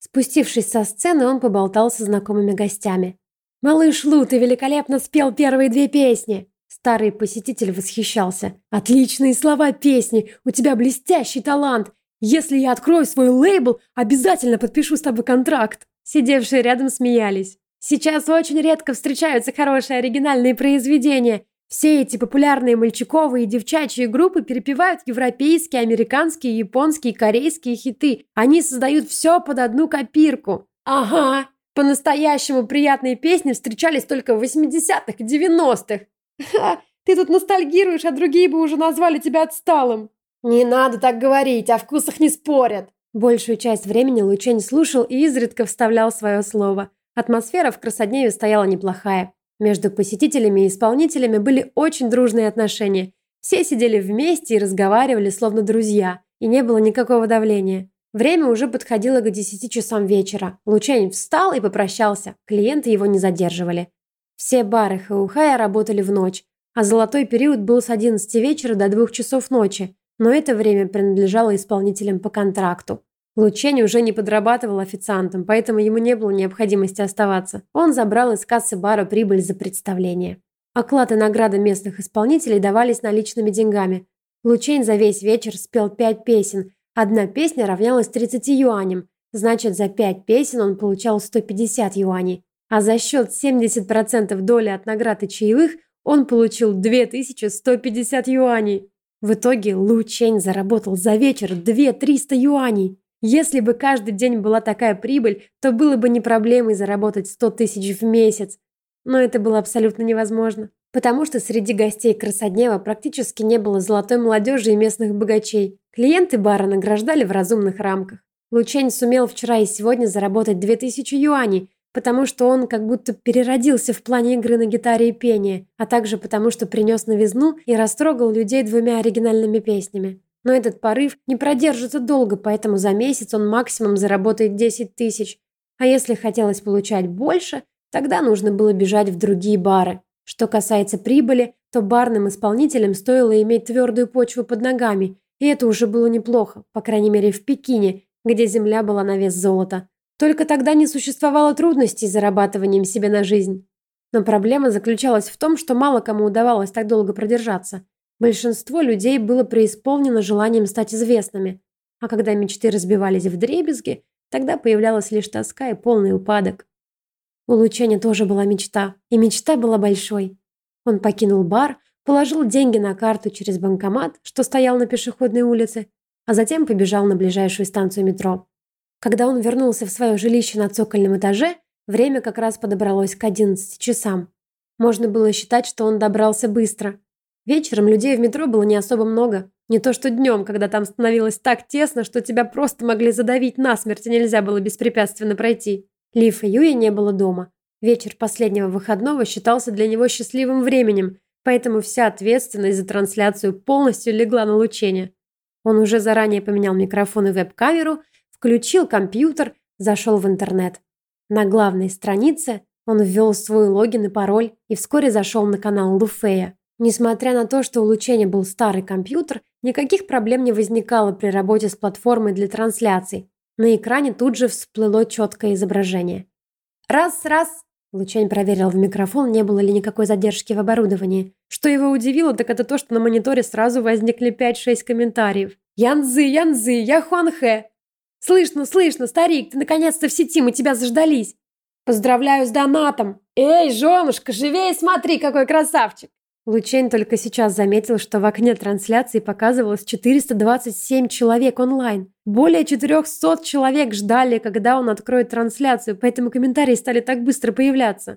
Спустившись со сцены, он поболтал со знакомыми гостями. «Малыш Лу, ты великолепно спел первые две песни!» Старый посетитель восхищался. «Отличные слова песни! У тебя блестящий талант! Если я открою свой лейбл, обязательно подпишу с тобой контракт!» Сидевшие рядом смеялись. Сейчас очень редко встречаются хорошие оригинальные произведения. Все эти популярные мальчиковые и девчачьи группы перепевают европейские, американские, японские, корейские хиты. Они создают все под одну копирку. Ага, по-настоящему приятные песни встречались только в 80-х и 90-х. Ха, ты тут ностальгируешь, а другие бы уже назвали тебя отсталым. Не надо так говорить, о вкусах не спорят. Большую часть времени Лучень слушал и изредка вставлял свое слово – Атмосфера в Красодневе стояла неплохая. Между посетителями и исполнителями были очень дружные отношения. Все сидели вместе и разговаривали, словно друзья, и не было никакого давления. Время уже подходило к 10 часам вечера. Лучень встал и попрощался. Клиенты его не задерживали. Все бары Хаухая работали в ночь, а золотой период был с 11 вечера до 2 часов ночи, но это время принадлежало исполнителям по контракту. Лучень уже не подрабатывал официантом, поэтому ему не было необходимости оставаться. Он забрал из кассы бара прибыль за представление. Оклад и награды местных исполнителей давались наличными деньгами. Лучень за весь вечер спел пять песен. Одна песня равнялась 30 юаням. Значит, за пять песен он получал 150 юаней. А за счет 70% доли от наград и чаевых он получил 2150 юаней. В итоге Лу Чень заработал за вечер 2-300 юаней. Если бы каждый день была такая прибыль, то было бы не проблемой заработать 100 тысяч в месяц. Но это было абсолютно невозможно, потому что среди гостей Красоднева практически не было золотой молодежи и местных богачей. Клиенты бара награждали в разумных рамках. Лучень сумел вчера и сегодня заработать 2000 юаней, потому что он как будто переродился в плане игры на гитаре и пения, а также потому что принес новизну и растрогал людей двумя оригинальными песнями. Но этот порыв не продержится долго, поэтому за месяц он максимум заработает 10 тысяч. А если хотелось получать больше, тогда нужно было бежать в другие бары. Что касается прибыли, то барным исполнителям стоило иметь твердую почву под ногами, и это уже было неплохо, по крайней мере в Пекине, где земля была на вес золота. Только тогда не существовало трудностей с зарабатыванием себе на жизнь. Но проблема заключалась в том, что мало кому удавалось так долго продержаться. Большинство людей было преисполнено желанием стать известными. А когда мечты разбивались в дребезги, тогда появлялась лишь тоска и полный упадок. У Лучани тоже была мечта, и мечта была большой. Он покинул бар, положил деньги на карту через банкомат, что стоял на пешеходной улице, а затем побежал на ближайшую станцию метро. Когда он вернулся в свое жилище на цокольном этаже, время как раз подобралось к 11 часам. Можно было считать, что он добрался быстро. Вечером людей в метро было не особо много. Не то что днем, когда там становилось так тесно, что тебя просто могли задавить насмерть и нельзя было беспрепятственно пройти. Лиф и Юи не было дома. Вечер последнего выходного считался для него счастливым временем, поэтому вся ответственность за трансляцию полностью легла на лучение. Он уже заранее поменял микрофон и веб-камеру включил компьютер, зашел в интернет. На главной странице он ввел свой логин и пароль и вскоре зашел на канал Луфея. Несмотря на то, что у Лучения был старый компьютер, никаких проблем не возникало при работе с платформой для трансляций. На экране тут же всплыло четкое изображение. «Раз, раз!» Лучень проверил в микрофон, не было ли никакой задержки в оборудовании. Что его удивило, так это то, что на мониторе сразу возникли 5-6 комментариев. «Янзы, Янзы, я Хуанхэ!» «Слышно, слышно, старик, ты наконец-то в сети, мы тебя заждались!» «Поздравляю с донатом!» «Эй, женушка, живее смотри, какой красавчик!» Лучень только сейчас заметил, что в окне трансляции показывалось 427 человек онлайн. Более 400 человек ждали, когда он откроет трансляцию, поэтому комментарии стали так быстро появляться.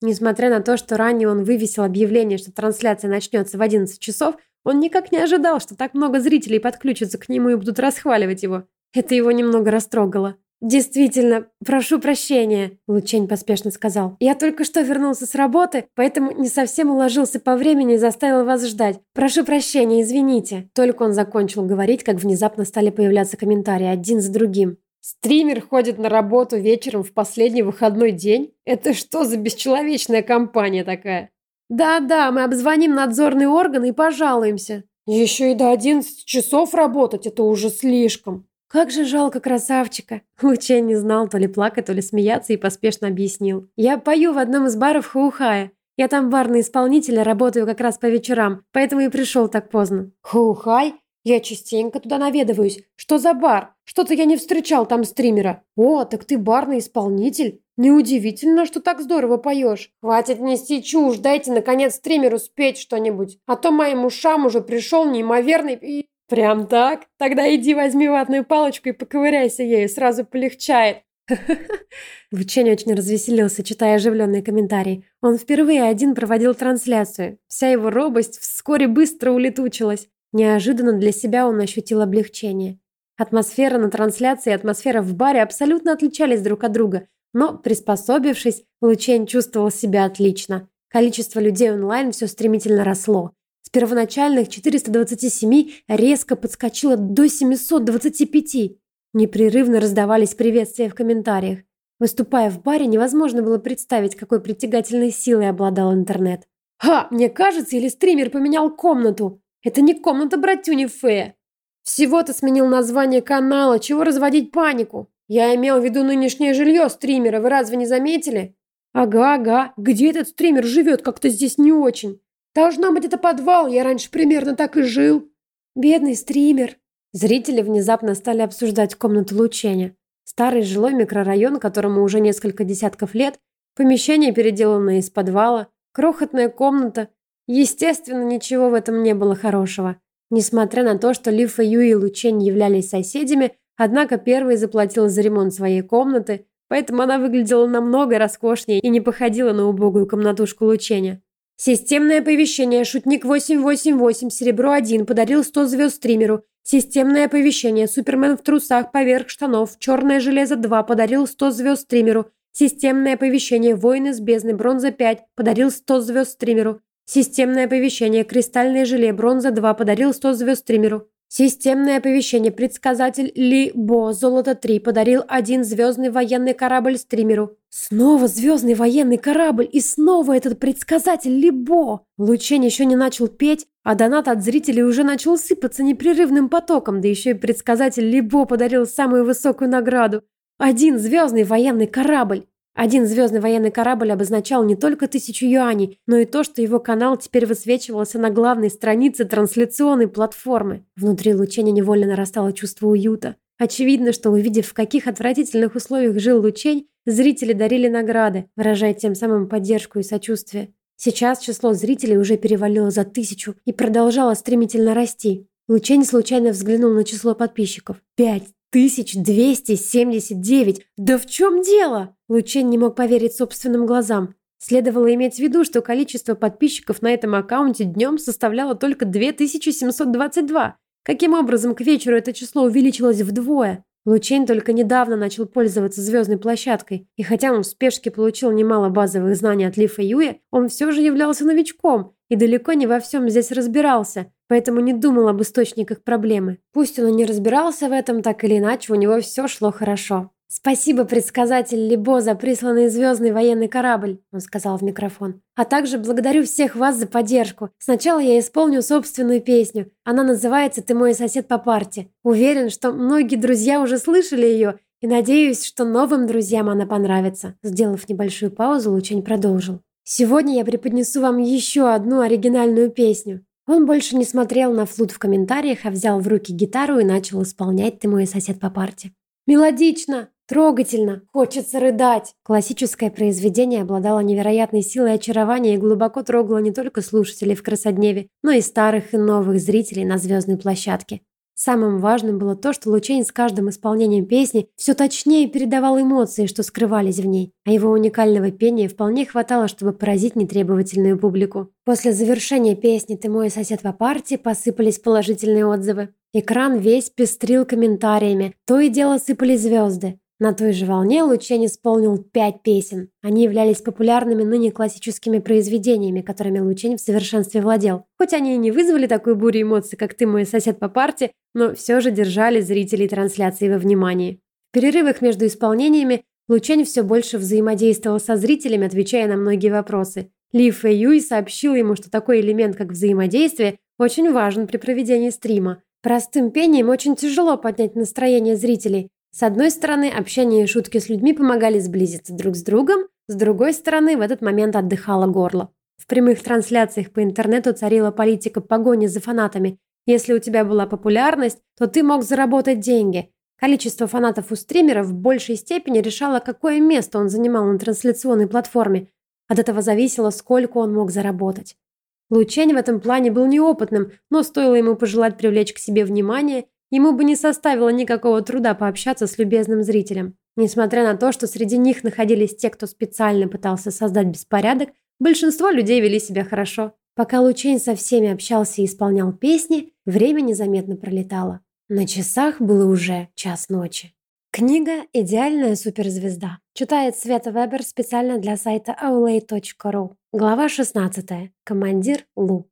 Несмотря на то, что ранее он вывесил объявление, что трансляция начнется в 11 часов, он никак не ожидал, что так много зрителей подключатся к нему и будут расхваливать его. Это его немного растрогало. «Действительно, прошу прощения», – Лучень поспешно сказал. «Я только что вернулся с работы, поэтому не совсем уложился по времени и заставил вас ждать. Прошу прощения, извините». Только он закончил говорить, как внезапно стали появляться комментарии один за другим. «Стример ходит на работу вечером в последний выходной день? Это что за бесчеловечная компания такая?» «Да-да, мы обзвоним надзорный орган и пожалуемся». «Еще и до 11 часов работать – это уже слишком». Как же жалко красавчика. Лучей не знал то ли плакать, то ли смеяться и поспешно объяснил. Я пою в одном из баров Хаухая. Я там барный исполнитель, работаю как раз по вечерам, поэтому и пришел так поздно. Хаухай? Я частенько туда наведываюсь. Что за бар? Что-то я не встречал там стримера. О, так ты барный исполнитель? Неудивительно, что так здорово поешь. Хватит нести чушь, дайте, наконец, стримеру спеть что-нибудь. А то моим ушам уже пришел неимоверный. «Прям так? Тогда иди возьми ватную палочку и поковыряйся ею, сразу полегчает». Вучень очень развеселился, читая оживленные комментарии. Он впервые один проводил трансляцию. Вся его робость вскоре быстро улетучилась. Неожиданно для себя он ощутил облегчение. Атмосфера на трансляции и атмосфера в баре абсолютно отличались друг от друга, но, приспособившись, Лучень чувствовал себя отлично. Количество людей онлайн все стремительно росло. С первоначальных 427 резко подскочило до 725. Непрерывно раздавались приветствия в комментариях. Выступая в баре, невозможно было представить, какой притягательной силой обладал интернет. «Ха, мне кажется, или стример поменял комнату? Это не комната братюни Фея!» Всего-то сменил название канала, чего разводить панику? Я имел в виду нынешнее жилье стримера, вы разве не заметили? Ага, ага, где этот стример живет, как-то здесь не очень. Должно быть, это подвал, я раньше примерно так и жил. Бедный стример. Зрители внезапно стали обсуждать комнату лучения. Старый жилой микрорайон, которому уже несколько десятков лет, помещение переделанное из подвала, крохотная комната. Естественно, ничего в этом не было хорошего. Несмотря на то, что Ли Фэю и Лучень являлись соседями, однако первый заплатил за ремонт своей комнаты, поэтому она выглядела намного роскошнее и не походила на убогую комнатушку Лученя. Системное оповещение. Шутник 888, серебро 1, подарил 100 звезд стримеру. Системное оповещение. Супермен в трусах поверх штанов. Черное железо 2, подарил 100 звезд стримеру. Системное оповещение. Воин из бездны, бронза 5, подарил 100 звезд стримеру. Системное оповещение. Кристальное желе. Бронза 2. Подарил 100 звезд стримеру. Системное оповещение. Предсказатель Ли Бо. Золото 3. Подарил один звездный военный корабль стримеру. Снова звездный военный корабль. И снова этот предсказатель Ли Бо. Лучень еще не начал петь, а донат от зрителей уже начал сыпаться непрерывным потоком. Да еще и предсказатель Ли Бо подарил самую высокую награду. Один звездный военный корабль. Один звездный военный корабль обозначал не только тысячу юаней, но и то, что его канал теперь высвечивался на главной странице трансляционной платформы. Внутри Лучения невольно нарастало чувство уюта. Очевидно, что увидев, в каких отвратительных условиях жил Лучень, зрители дарили награды, выражая тем самым поддержку и сочувствие. Сейчас число зрителей уже перевалило за тысячу и продолжало стремительно расти. Лучень случайно взглянул на число подписчиков. Пять 1279! Да в чем дело? Лучень не мог поверить собственным глазам. Следовало иметь в виду, что количество подписчиков на этом аккаунте днем составляло только 2722. Каким образом к вечеру это число увеличилось вдвое? Лучень только недавно начал пользоваться звездной площадкой, и хотя он в спешке получил немало базовых знаний от Ли Юя, он все же являлся новичком и далеко не во всем здесь разбирался, поэтому не думал об источниках проблемы. Пусть он и не разбирался в этом, так или иначе у него все шло хорошо. «Спасибо, предсказатель Либо, за присланный звездный военный корабль», он сказал в микрофон. «А также благодарю всех вас за поддержку. Сначала я исполню собственную песню. Она называется «Ты мой сосед по парте». Уверен, что многие друзья уже слышали ее, и надеюсь, что новым друзьям она понравится». Сделав небольшую паузу, Лучень продолжил. «Сегодня я преподнесу вам еще одну оригинальную песню». Он больше не смотрел на флут в комментариях, а взял в руки гитару и начал исполнять «Ты мой сосед по парте». «Мелодично! Трогательно! Хочется рыдать!» Классическое произведение обладало невероятной силой очарования и глубоко трогало не только слушателей в Красодневе, но и старых и новых зрителей на звездной площадке. Самым важным было то, что Лучейн с каждым исполнением песни все точнее передавал эмоции, что скрывались в ней, а его уникального пения вполне хватало, чтобы поразить нетребовательную публику. После завершения песни «Ты мой сосед по парте» посыпались положительные отзывы. Экран весь пестрил комментариями, то и дело сыпали звезды. На той же волне Лучен исполнил пять песен. Они являлись популярными ныне классическими произведениями, которыми Лучень в совершенстве владел. Хоть они и не вызвали такую бурю эмоций, как «Ты мой сосед по парте», но все же держали зрителей трансляции во внимании. В перерывах между исполнениями Лучень все больше взаимодействовал со зрителями, отвечая на многие вопросы. Ли Фэ Юй сообщил ему, что такой элемент, как взаимодействие, очень важен при проведении стрима. Простым пением очень тяжело поднять настроение зрителей, с одной стороны, общение и шутки с людьми помогали сблизиться друг с другом, с другой стороны, в этот момент отдыхало горло. В прямых трансляциях по интернету царила политика погони за фанатами. Если у тебя была популярность, то ты мог заработать деньги. Количество фанатов у стримера в большей степени решало, какое место он занимал на трансляционной платформе. От этого зависело, сколько он мог заработать. Лучень в этом плане был неопытным, но стоило ему пожелать привлечь к себе внимание, Ему бы не составило никакого труда пообщаться с любезным зрителем. Несмотря на то, что среди них находились те, кто специально пытался создать беспорядок, большинство людей вели себя хорошо. Пока Лучень со всеми общался и исполнял песни, время незаметно пролетало. На часах было уже час ночи. Книга «Идеальная суперзвезда». Читает Света Вебер специально для сайта aulay.ru. Глава 16. Командир Лу.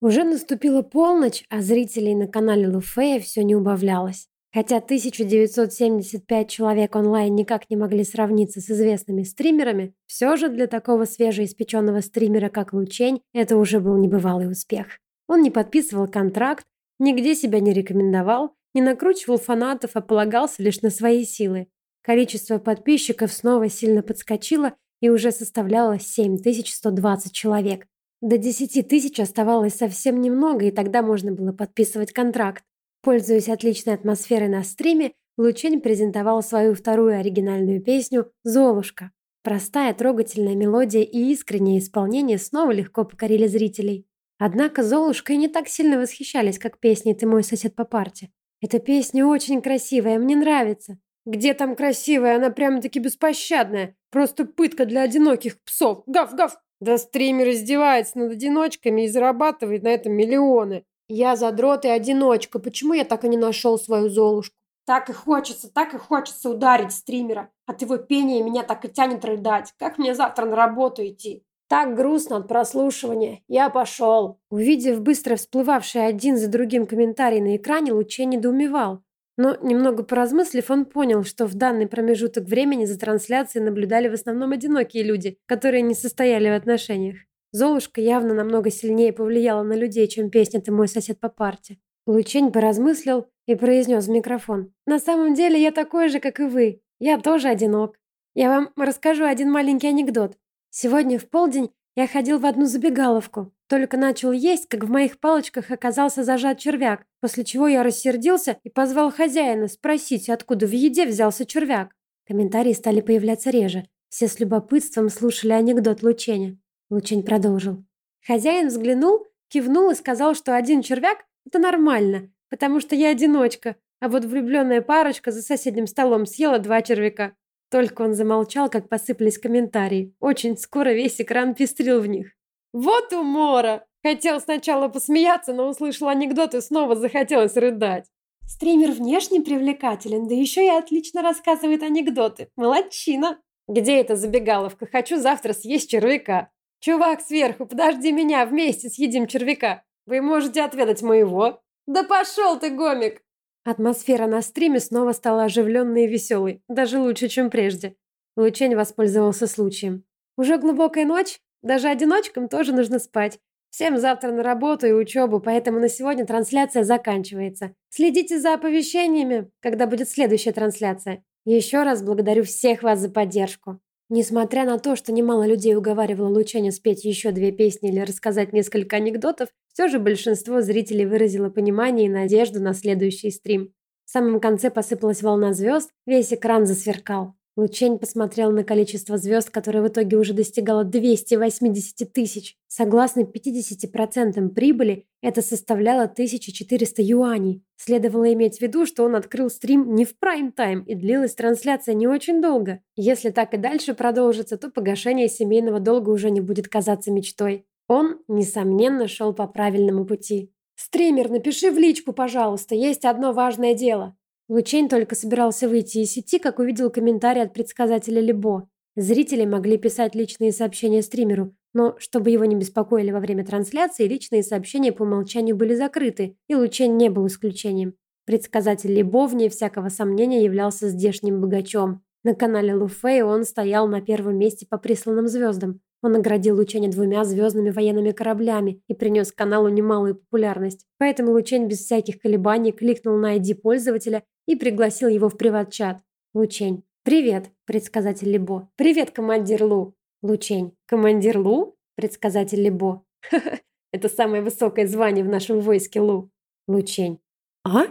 Уже наступила полночь, а зрителей на канале Луфея все не убавлялось. Хотя 1975 человек онлайн никак не могли сравниться с известными стримерами, все же для такого свежеиспеченного стримера, как Лучень, это уже был небывалый успех. Он не подписывал контракт, нигде себя не рекомендовал, не накручивал фанатов, а полагался лишь на свои силы. Количество подписчиков снова сильно подскочило и уже составляло 7120 человек. До 10 тысяч оставалось совсем немного, и тогда можно было подписывать контракт. Пользуясь отличной атмосферой на стриме, Лучень презентовал свою вторую оригинальную песню «Золушка». Простая, трогательная мелодия и искреннее исполнение снова легко покорили зрителей. Однако Золушкой не так сильно восхищались, как песни «Ты мой сосед по парте». Эта песня очень красивая, мне нравится. Где там красивая, она прямо-таки беспощадная. Просто пытка для одиноких псов. Гав-гав! Да стример издевается над одиночками и зарабатывает на этом миллионы. Я задрот и одиночка. Почему я так и не нашел свою Золушку? Так и хочется, так и хочется ударить стримера. От его пения меня так и тянет рыдать. Как мне завтра на работу идти? Так грустно от прослушивания. Я пошел. Увидев быстро всплывавший один за другим комментарий на экране, Лучей недоумевал. Но, немного поразмыслив, он понял, что в данный промежуток времени за трансляцией наблюдали в основном одинокие люди, которые не состояли в отношениях. Золушка явно намного сильнее повлияла на людей, чем песня «Ты мой сосед по парте». Лучень поразмыслил и произнес в микрофон. «На самом деле я такой же, как и вы. Я тоже одинок. Я вам расскажу один маленький анекдот. Сегодня в полдень я ходил в одну забегаловку. Только начал есть, как в моих палочках оказался зажат червяк, после чего я рассердился и позвал хозяина спросить, откуда в еде взялся червяк. Комментарии стали появляться реже. Все с любопытством слушали анекдот Лученя. Лучень продолжил. Хозяин взглянул, кивнул и сказал, что один червяк это нормально, потому что я одиночка, а вот влюбленная парочка за соседним столом съела два червяка. Только он замолчал, как посыпались комментарии. Очень скоро весь экран пестрил в них. «Вот умора!» Хотел сначала посмеяться, но услышал анекдот и снова захотелось рыдать. Стример внешне привлекателен, да еще и отлично рассказывает анекдоты. Молодчина! Где эта забегаловка? Хочу завтра съесть червяка. Чувак сверху, подожди меня, вместе съедим червяка. Вы можете отведать моего. Да пошел ты, гомик! Атмосфера на стриме снова стала оживленной и веселой, даже лучше, чем прежде. Лучень воспользовался случаем. Уже глубокая ночь, даже одиночкам тоже нужно спать. Всем завтра на работу и учебу, поэтому на сегодня трансляция заканчивается. Следите за оповещениями, когда будет следующая трансляция. Еще раз благодарю всех вас за поддержку. Несмотря на то, что немало людей уговаривало Лучаня спеть еще две песни или рассказать несколько анекдотов, все же большинство зрителей выразило понимание и надежду на следующий стрим. В самом конце посыпалась волна звезд, весь экран засверкал. Лучень посмотрел на количество звезд, которое в итоге уже достигало 280 тысяч. Согласно 50% прибыли, это составляло 1400 юаней. Следовало иметь в виду, что он открыл стрим не в прайм-тайм и длилась трансляция не очень долго. Если так и дальше продолжится, то погашение семейного долга уже не будет казаться мечтой. Он, несомненно, шел по правильному пути. «Стример, напиши в личку, пожалуйста, есть одно важное дело». Лучень только собирался выйти из сети, как увидел комментарий от предсказателя Либо. Зрители могли писать личные сообщения стримеру, но, чтобы его не беспокоили во время трансляции, личные сообщения по умолчанию были закрыты, и Лучень не был исключением. Предсказатель Либо, вне всякого сомнения, являлся здешним богачом. На канале Луфей он стоял на первом месте по присланным звездам. Он наградил Лученя двумя звездными военными кораблями и принес каналу немалую популярность. Поэтому Лучень без всяких колебаний кликнул на ID пользователя и пригласил его в приват-чат. Лучень. «Привет, предсказатель Либо». «Привет, командир Лу». Лучень. «Командир Лу?» Предсказатель Либо. «Ха-ха, это самое высокое звание в нашем войске Лу». Лучень. «А?»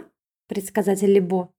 Предсказатель Либо.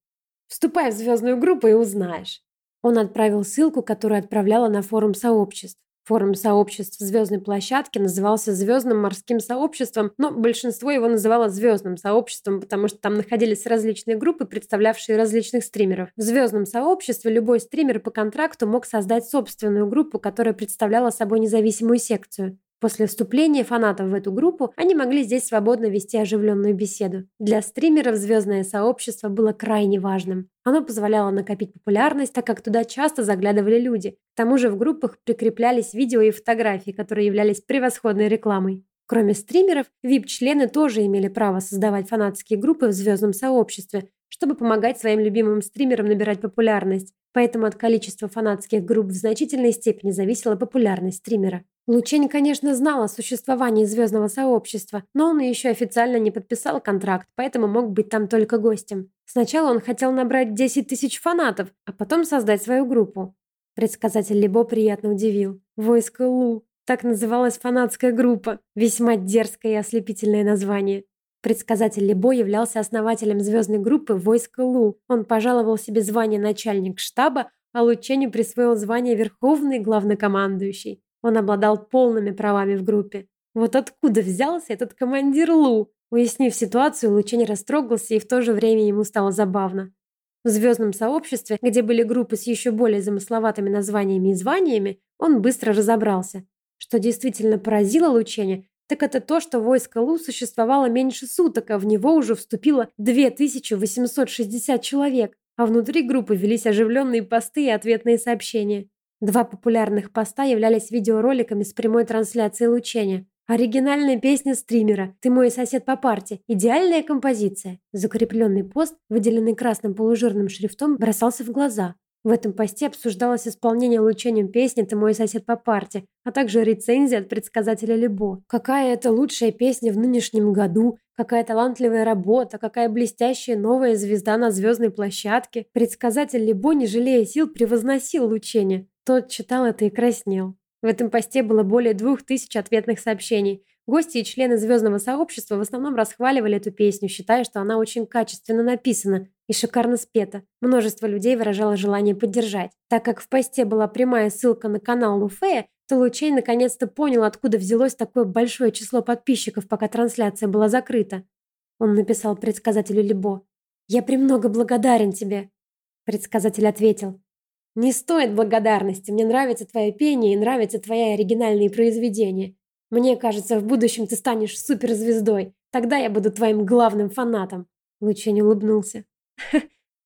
«Вступай в звездную группу и узнаешь». Он отправил ссылку, которую отправляла на форум сообществ. Форум сообществ звездной площадки назывался Звездным морским сообществом, но большинство его называло Звездным сообществом, потому что там находились различные группы, представлявшие различных стримеров. В Звездном сообществе любой стример по контракту мог создать собственную группу, которая представляла собой независимую секцию. После вступления фанатов в эту группу они могли здесь свободно вести оживленную беседу. Для стримеров звездное сообщество было крайне важным. Оно позволяло накопить популярность, так как туда часто заглядывали люди. К тому же в группах прикреплялись видео и фотографии, которые являлись превосходной рекламой. Кроме стримеров, VIP-члены тоже имели право создавать фанатские группы в звездном сообществе, чтобы помогать своим любимым стримерам набирать популярность. Поэтому от количества фанатских групп в значительной степени зависела популярность стримера. Лучень, конечно, знал о существовании звездного сообщества, но он еще официально не подписал контракт, поэтому мог быть там только гостем. Сначала он хотел набрать 10 тысяч фанатов, а потом создать свою группу. Предсказатель Либо приятно удивил. «Войско Лу». Так называлась фанатская группа. Весьма дерзкое и ослепительное название. Предсказатель Либо являлся основателем звездной группы «Войско Лу». Он пожаловал себе звание начальник штаба, а Лученю присвоил звание Верховный главнокомандующий. Он обладал полными правами в группе. Вот откуда взялся этот командир Лу? Уяснив ситуацию, Лучень растрогался и в то же время ему стало забавно. В звездном сообществе, где были группы с еще более замысловатыми названиями и званиями, он быстро разобрался. Что действительно поразило Лученя, так это то, что войско Лу существовало меньше суток, а в него уже вступило 2860 человек, а внутри группы велись оживленные посты и ответные сообщения. Два популярных поста являлись видеороликами с прямой трансляцией лучения. Оригинальная песня стримера «Ты мой сосед по парте» – идеальная композиция. Закрепленный пост, выделенный красным полужирным шрифтом, бросался в глаза. В этом посте обсуждалось исполнение лучением песни «Ты мой сосед по парте», а также рецензия от предсказателя Лебо. Какая это лучшая песня в нынешнем году, какая талантливая работа, какая блестящая новая звезда на звездной площадке. Предсказатель Лебо, не жалея сил, превозносил лучение. Тот читал это и краснел. В этом посте было более двух тысяч ответных сообщений. Гости и члены звездного сообщества в основном расхваливали эту песню, считая, что она очень качественно написана и шикарно спета. Множество людей выражало желание поддержать. Так как в посте была прямая ссылка на канал Луфея, то Лучей наконец-то понял, откуда взялось такое большое число подписчиков, пока трансляция была закрыта. Он написал предсказателю Либо. «Я премного благодарен тебе». Предсказатель ответил. Не стоит благодарности. Мне нравится твое пение и нравятся твои оригинальные произведения. Мне кажется, в будущем ты станешь суперзвездой. Тогда я буду твоим главным фанатом. Лучень улыбнулся.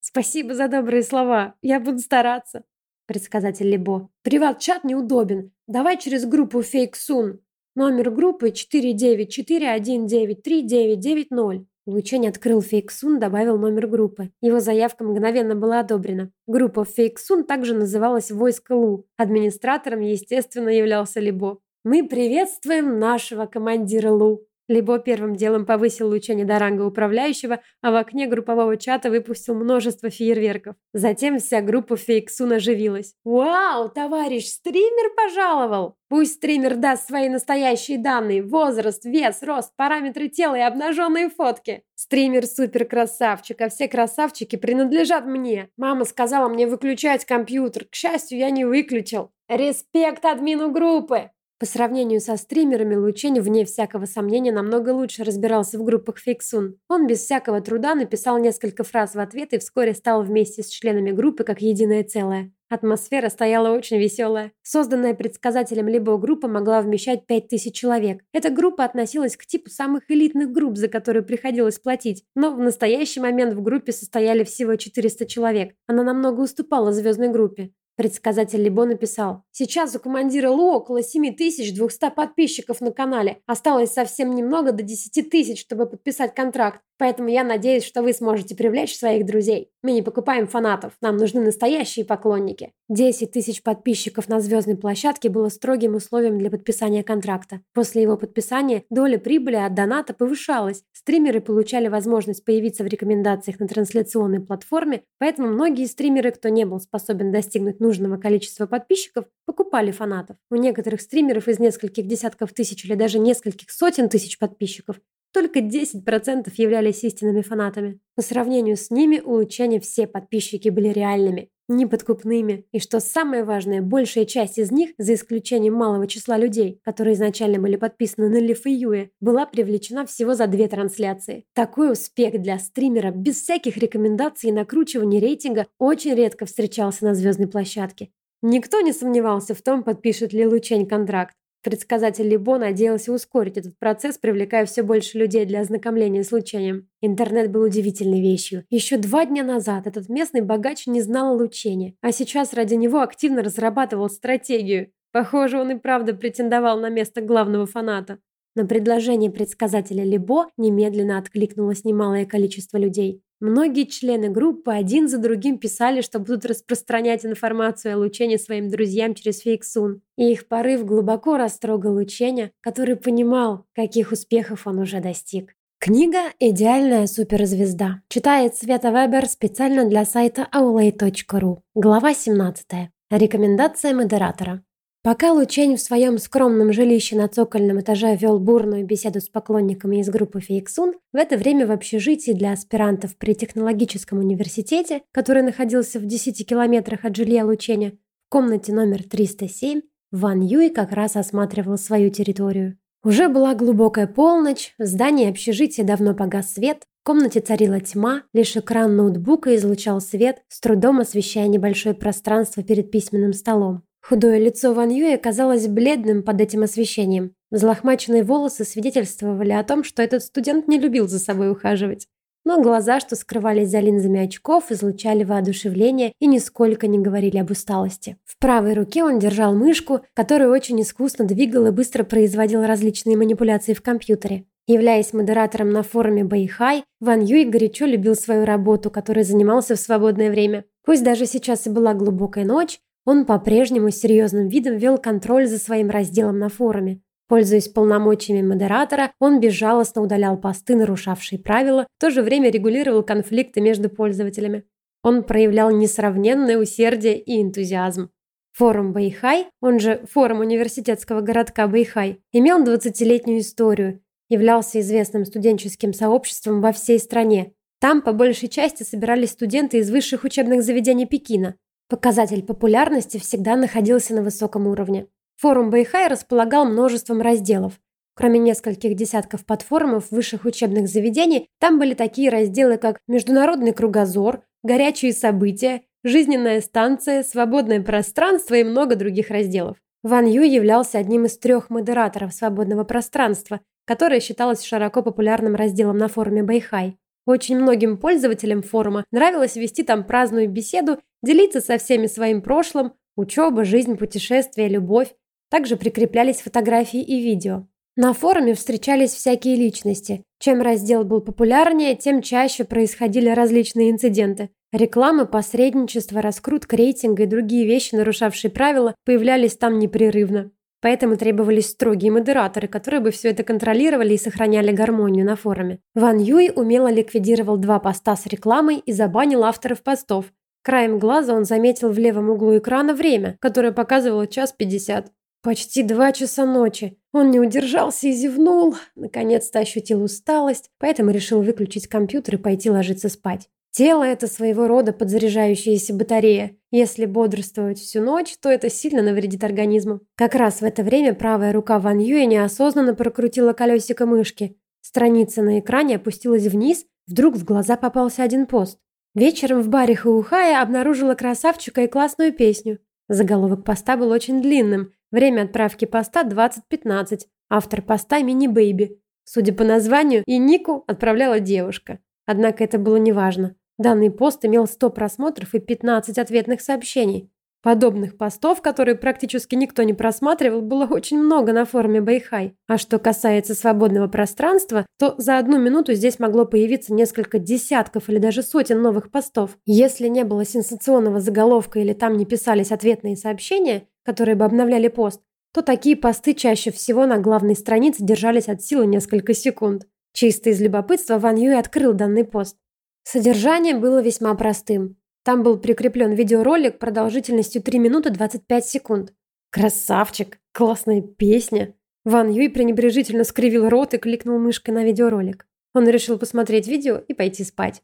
Спасибо за добрые слова. Я буду стараться. Предсказатель Лебо. Приват-чат неудобен. Давай через группу FakeSoon. Номер группы 494193990. Лучень открыл фейксун, добавил номер группы. Его заявка мгновенно была одобрена. Группа фейксун также называлась «Войско Лу». Администратором, естественно, являлся Либо. «Мы приветствуем нашего командира Лу», Либо первым делом повысил лучение до ранга управляющего, а в окне группового чата выпустил множество фейерверков. Затем вся группа Фейксун оживилась. «Вау, товарищ стример пожаловал!» Пусть стример даст свои настоящие данные, возраст, вес, рост, параметры тела и обнаженные фотки. Стример супер красавчик, а все красавчики принадлежат мне. Мама сказала мне выключать компьютер. К счастью, я не выключил. Респект админу группы! По сравнению со стримерами, Лучень, вне всякого сомнения, намного лучше разбирался в группах Фиксун. Он без всякого труда написал несколько фраз в ответ и вскоре стал вместе с членами группы как единое целое. Атмосфера стояла очень веселая. Созданная предсказателем либо группа могла вмещать 5000 человек. Эта группа относилась к типу самых элитных групп, за которые приходилось платить. Но в настоящий момент в группе состояли всего 400 человек. Она намного уступала звездной группе. Предсказатель Либо написал. Сейчас у командира Лу около 7200 подписчиков на канале. Осталось совсем немного до 10 тысяч, чтобы подписать контракт. Поэтому я надеюсь, что вы сможете привлечь своих друзей. Мы не покупаем фанатов. Нам нужны настоящие поклонники. 10 тысяч подписчиков на звездной площадке было строгим условием для подписания контракта. После его подписания доля прибыли от доната повышалась. Стримеры получали возможность появиться в рекомендациях на трансляционной платформе, поэтому многие стримеры, кто не был способен достигнуть нужного количества подписчиков, покупали фанатов. У некоторых стримеров из нескольких десятков тысяч или даже нескольких сотен тысяч подписчиков только 10% являлись истинными фанатами. По сравнению с ними у Лучани все подписчики были реальными, неподкупными. И что самое важное, большая часть из них, за исключением малого числа людей, которые изначально были подписаны на Лиф и Юэ, была привлечена всего за две трансляции. Такой успех для стримера без всяких рекомендаций и накручивания рейтинга очень редко встречался на звездной площадке. Никто не сомневался в том, подпишет ли Лучень контракт. Предсказатель Либо надеялся ускорить этот процесс, привлекая все больше людей для ознакомления с лучением. Интернет был удивительной вещью. Еще два дня назад этот местный богач не знал о лучении, а сейчас ради него активно разрабатывал стратегию. Похоже, он и правда претендовал на место главного фаната. На предложение предсказателя Либо немедленно откликнулось немалое количество людей. Многие члены группы один за другим писали, что будут распространять информацию о Лучене своим друзьям через Фейксун. И их порыв глубоко растрогал Лученя, который понимал, каких успехов он уже достиг. Книга «Идеальная суперзвезда». Читает Света Вебер специально для сайта aulay.ru. Глава 17. Рекомендация модератора. Пока Лучень в своем скромном жилище на цокольном этаже вел бурную беседу с поклонниками из группы Фейксун, в это время в общежитии для аспирантов при технологическом университете, который находился в 10 километрах от жилья Лученя, в комнате номер 307, Ван Юй как раз осматривал свою территорию. Уже была глубокая полночь, в здании общежития давно погас свет, в комнате царила тьма, лишь экран ноутбука излучал свет, с трудом освещая небольшое пространство перед письменным столом. Худое лицо Ван Юя казалось бледным под этим освещением. Взлохмаченные волосы свидетельствовали о том, что этот студент не любил за собой ухаживать. Но глаза, что скрывались за линзами очков, излучали воодушевление и нисколько не говорили об усталости. В правой руке он держал мышку, которую очень искусно двигал и быстро производил различные манипуляции в компьютере. Являясь модератором на форуме Бэйхай, Ван Юй горячо любил свою работу, которой занимался в свободное время. Пусть даже сейчас и была глубокая ночь, он по-прежнему с серьезным видом вел контроль за своим разделом на форуме. Пользуясь полномочиями модератора, он безжалостно удалял посты, нарушавшие правила, в то же время регулировал конфликты между пользователями. Он проявлял несравненное усердие и энтузиазм. Форум Бэйхай, он же форум университетского городка Бэйхай, имел 20-летнюю историю, являлся известным студенческим сообществом во всей стране. Там по большей части собирались студенты из высших учебных заведений Пекина. Показатель популярности всегда находился на высоком уровне. Форум Бэйхай располагал множеством разделов. Кроме нескольких десятков подфорумов высших учебных заведений, там были такие разделы, как «Международный кругозор», «Горячие события», «Жизненная станция», «Свободное пространство» и много других разделов. Ван Юй являлся одним из трех модераторов свободного пространства, которое считалось широко популярным разделом на форуме Бэйхай. Очень многим пользователям форума нравилось вести там праздную беседу, делиться со всеми своим прошлым, учеба, жизнь, путешествия, любовь. Также прикреплялись фотографии и видео. На форуме встречались всякие личности. Чем раздел был популярнее, тем чаще происходили различные инциденты. Реклама, посредничество, раскрутка рейтинга и другие вещи, нарушавшие правила, появлялись там непрерывно. Поэтому требовались строгие модераторы, которые бы все это контролировали и сохраняли гармонию на форуме. Ван Юй умело ликвидировал два поста с рекламой и забанил авторов постов. Краем глаза он заметил в левом углу экрана время, которое показывало час пятьдесят. Почти два часа ночи. Он не удержался и зевнул. Наконец-то ощутил усталость, поэтому решил выключить компьютер и пойти ложиться спать. Тело – это своего рода подзаряжающаяся батарея. Если бодрствовать всю ночь, то это сильно навредит организму. Как раз в это время правая рука Ван Юэ неосознанно прокрутила колесико мышки. Страница на экране опустилась вниз, вдруг в глаза попался один пост. Вечером в баре Хаухая обнаружила красавчика и классную песню. Заголовок поста был очень длинным, Время отправки поста 20.15. Автор поста Мини Бэйби. Судя по названию, и нику отправляла девушка. Однако это было неважно. Данный пост имел 100 просмотров и 15 ответных сообщений. Подобных постов, которые практически никто не просматривал, было очень много на форуме Бэйхай. А что касается свободного пространства, то за одну минуту здесь могло появиться несколько десятков или даже сотен новых постов. Если не было сенсационного заголовка или там не писались ответные сообщения, которые бы обновляли пост, то такие посты чаще всего на главной странице держались от силы несколько секунд. Чисто из любопытства Ван Юй открыл данный пост. Содержание было весьма простым. Там был прикреплен видеоролик продолжительностью 3 минуты 25 секунд. Красавчик! Классная песня! Ван Юй пренебрежительно скривил рот и кликнул мышкой на видеоролик. Он решил посмотреть видео и пойти спать.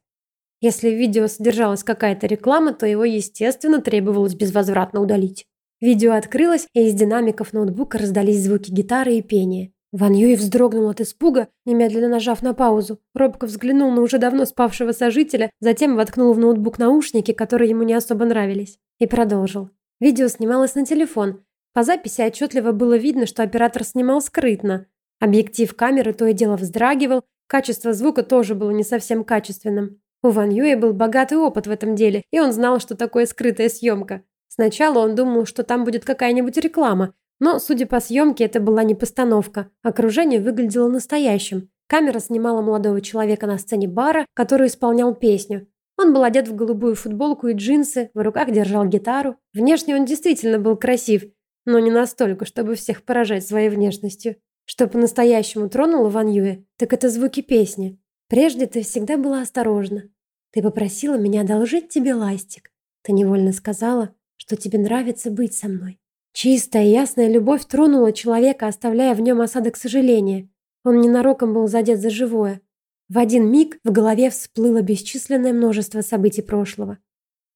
Если в видео содержалась какая-то реклама, то его, естественно, требовалось безвозвратно удалить. Видео открылось, и из динамиков ноутбука раздались звуки гитары и пения. Ван Юй вздрогнул от испуга, немедленно нажав на паузу. Робко взглянул на уже давно спавшего сожителя, затем воткнул в ноутбук наушники, которые ему не особо нравились. И продолжил. Видео снималось на телефон. По записи отчетливо было видно, что оператор снимал скрытно. Объектив камеры то и дело вздрагивал, качество звука тоже было не совсем качественным. У Ван Юя был богатый опыт в этом деле, и он знал, что такое скрытая съемка. Сначала он думал, что там будет какая-нибудь реклама, но, судя по съемке, это была не постановка. Окружение выглядело настоящим. Камера снимала молодого человека на сцене бара, который исполнял песню. Он был одет в голубую футболку и джинсы, в руках держал гитару. Внешне он действительно был красив, но не настолько, чтобы всех поражать своей внешностью. Что по-настоящему тронуло Ван Юэ, так это звуки песни. «Прежде ты всегда была осторожна. Ты попросила меня одолжить тебе ластик. Ты невольно сказала, что тебе нравится быть со мной». Чистая, ясная любовь тронула человека, оставляя в нем осадок сожаления. Он ненароком был задет за живое. В один миг в голове всплыло бесчисленное множество событий прошлого.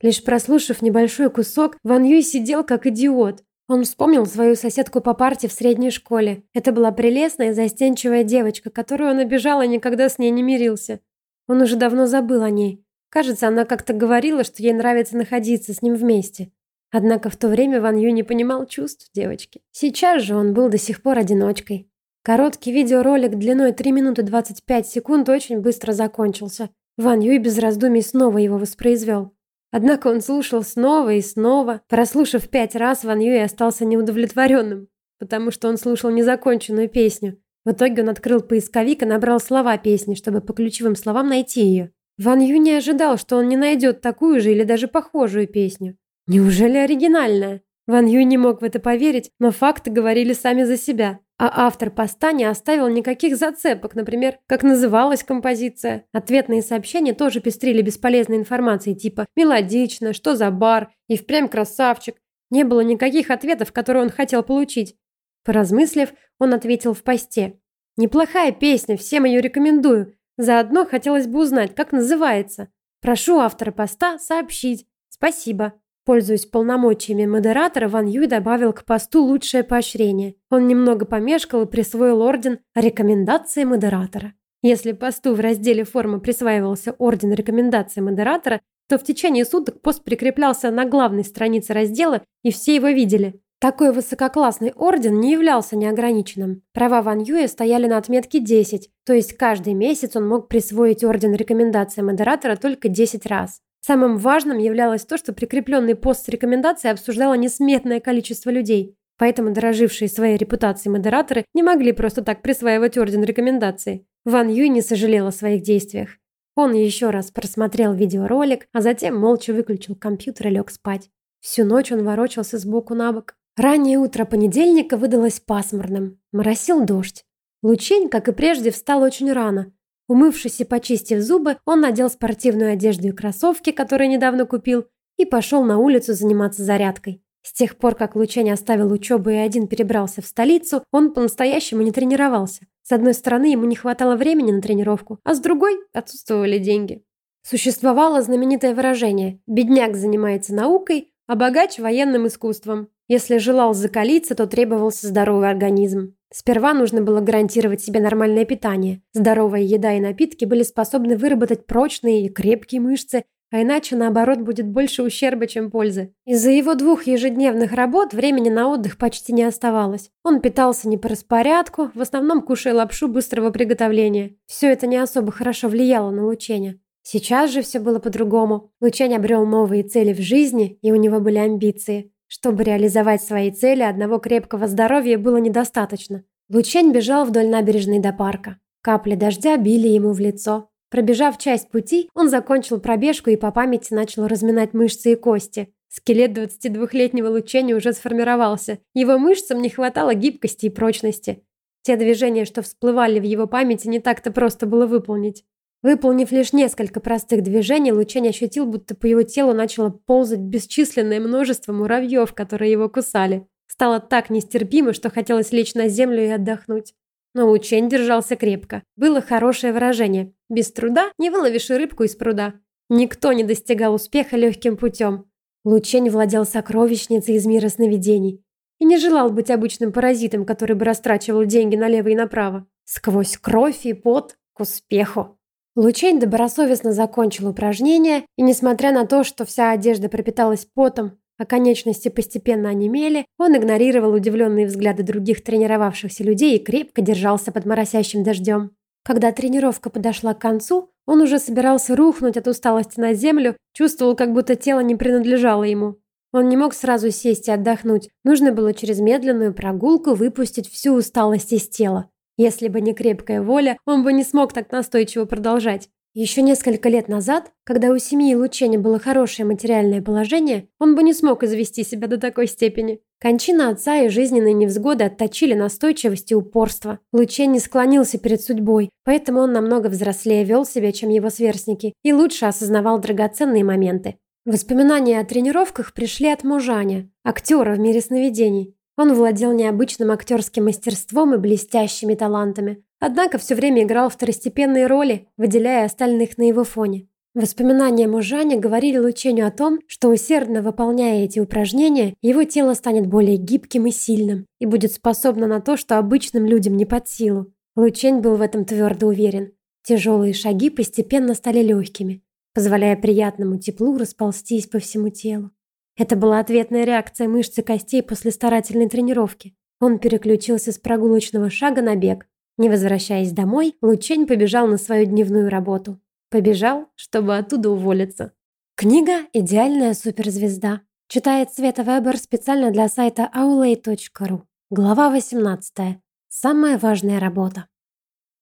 Лишь прослушав небольшой кусок, Ван Юй сидел как идиот. Он вспомнил свою соседку по парте в средней школе. Это была прелестная и застенчивая девочка, которую он обижал и никогда с ней не мирился. Он уже давно забыл о ней. Кажется, она как-то говорила, что ей нравится находиться с ним вместе. Однако в то время Ван Ю не понимал чувств девочки. Сейчас же он был до сих пор одиночкой. Короткий видеоролик длиной 3 минуты 25 секунд очень быстро закончился. Ван Юй без раздумий снова его воспроизвел. Однако он слушал снова и снова. Прослушав пять раз, Ван Юй остался неудовлетворенным, потому что он слушал незаконченную песню. В итоге он открыл поисковик и набрал слова песни, чтобы по ключевым словам найти ее. Ван Ю не ожидал, что он не найдет такую же или даже похожую песню. Неужели оригинальная? Ван Ю не мог в это поверить, но факты говорили сами за себя. А автор поста не оставил никаких зацепок, например, как называлась композиция. Ответные сообщения тоже пестрили бесполезной информацией, типа «мелодично», «что за бар», «и впрямь красавчик». Не было никаких ответов, которые он хотел получить. Поразмыслив, он ответил в посте. «Неплохая песня, всем ее рекомендую. Заодно хотелось бы узнать, как называется. Прошу автора поста сообщить. Спасибо». Пользуясь полномочиями модератора, Ван Юй добавил к посту лучшее поощрение. Он немного помешкал и присвоил орден рекомендации модератора. Если посту в разделе «Форма» присваивался орден рекомендации модератора, то в течение суток пост прикреплялся на главной странице раздела, и все его видели. Такой высококлассный орден не являлся неограниченным. Права Ван Юя стояли на отметке 10, то есть каждый месяц он мог присвоить орден рекомендации модератора только 10 раз. Самым важным являлось то, что прикрепленный пост с рекомендацией обсуждало несметное количество людей. Поэтому дорожившие своей репутацией модераторы не могли просто так присваивать орден рекомендации. Ван Юй не сожалел о своих действиях. Он еще раз просмотрел видеоролик, а затем молча выключил компьютер и лег спать. Всю ночь он ворочался сбоку на бок. Раннее утро понедельника выдалось пасмурным. Моросил дождь. Лучень, как и прежде, встал очень рано. Умывшись и почистив зубы, он надел спортивную одежду и кроссовки, которые недавно купил, и пошел на улицу заниматься зарядкой. С тех пор, как Лучень оставил учебу и один перебрался в столицу, он по-настоящему не тренировался. С одной стороны, ему не хватало времени на тренировку, а с другой – отсутствовали деньги. Существовало знаменитое выражение «бедняк занимается наукой, а богач – военным искусством». Если желал закалиться, то требовался здоровый организм. Сперва нужно было гарантировать себе нормальное питание. Здоровая еда и напитки были способны выработать прочные и крепкие мышцы, а иначе, наоборот, будет больше ущерба, чем пользы. Из-за его двух ежедневных работ времени на отдых почти не оставалось. Он питался не по распорядку, в основном кушая лапшу быстрого приготовления. Все это не особо хорошо влияло на Лученя. Сейчас же все было по-другому. Лучень обрел новые цели в жизни, и у него были амбиции. Чтобы реализовать свои цели, одного крепкого здоровья было недостаточно. Лучень бежал вдоль набережной до парка. Капли дождя били ему в лицо. Пробежав часть пути, он закончил пробежку и по памяти начал разминать мышцы и кости. Скелет 22-летнего Лучения уже сформировался. Его мышцам не хватало гибкости и прочности. Те движения, что всплывали в его памяти, не так-то просто было выполнить. Выполнив лишь несколько простых движений, Лучень ощутил, будто по его телу начало ползать бесчисленное множество муравьев, которые его кусали. Стало так нестерпимо, что хотелось лечь на землю и отдохнуть. Но Лучень держался крепко. Было хорошее выражение. Без труда не выловишь рыбку из пруда. Никто не достигал успеха легким путем. Лучень владел сокровищницей из мира сновидений. И не желал быть обычным паразитом, который бы растрачивал деньги налево и направо. Сквозь кровь и пот к успеху. Лучень добросовестно закончил упражнение, и несмотря на то, что вся одежда пропиталась потом, а конечности постепенно онемели, он игнорировал удивленные взгляды других тренировавшихся людей и крепко держался под моросящим дождем. Когда тренировка подошла к концу, он уже собирался рухнуть от усталости на землю, чувствовал, как будто тело не принадлежало ему. Он не мог сразу сесть и отдохнуть, нужно было через медленную прогулку выпустить всю усталость из тела. Если бы не крепкая воля, он бы не смог так настойчиво продолжать. Еще несколько лет назад, когда у семьи Лучени было хорошее материальное положение, он бы не смог извести себя до такой степени. Кончина отца и жизненные невзгоды отточили настойчивость и упорство. Лучени склонился перед судьбой, поэтому он намного взрослее вел себя, чем его сверстники, и лучше осознавал драгоценные моменты. Воспоминания о тренировках пришли от Мужаня, актера в мире сновидений. Он владел необычным актерским мастерством и блестящими талантами. Однако все время играл второстепенные роли, выделяя остальных на его фоне. Воспоминания Мужаня говорили Лученю о том, что усердно выполняя эти упражнения, его тело станет более гибким и сильным и будет способно на то, что обычным людям не под силу. Лучень был в этом твердо уверен. Тяжелые шаги постепенно стали легкими, позволяя приятному теплу расползтись по всему телу. Это была ответная реакция мышц и костей после старательной тренировки. Он переключился с прогулочного шага на бег, не возвращаясь домой, Лучень побежал на свою дневную работу. Побежал, чтобы оттуда уволиться. Книга «Идеальная суперзвезда». Читает Света Вебер специально для сайта aulay.ru. Глава 18. Самая важная работа.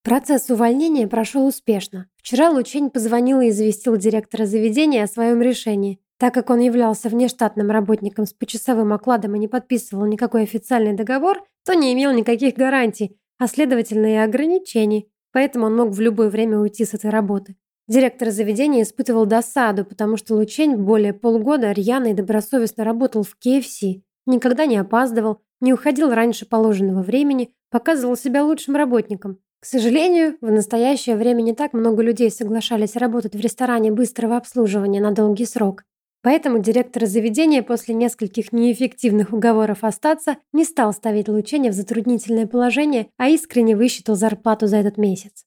Процесс увольнения прошел успешно. Вчера Лучень позвонил и известил директора заведения о своем решении. Так как он являлся внештатным работником с почасовым окладом и не подписывал никакой официальный договор, то не имел никаких гарантий, а следовательно и ограничений, поэтому он мог в любое время уйти с этой работы. Директор заведения испытывал досаду, потому что Лучень более полгода рьяно и добросовестно работал в KFC, никогда не опаздывал, не уходил раньше положенного времени, показывал себя лучшим работником. К сожалению, в настоящее время не так много людей соглашались работать в ресторане быстрого обслуживания на долгий срок. Поэтому директор заведения после нескольких неэффективных уговоров остаться не стал ставить Лученя в затруднительное положение, а искренне высчитал зарплату за этот месяц.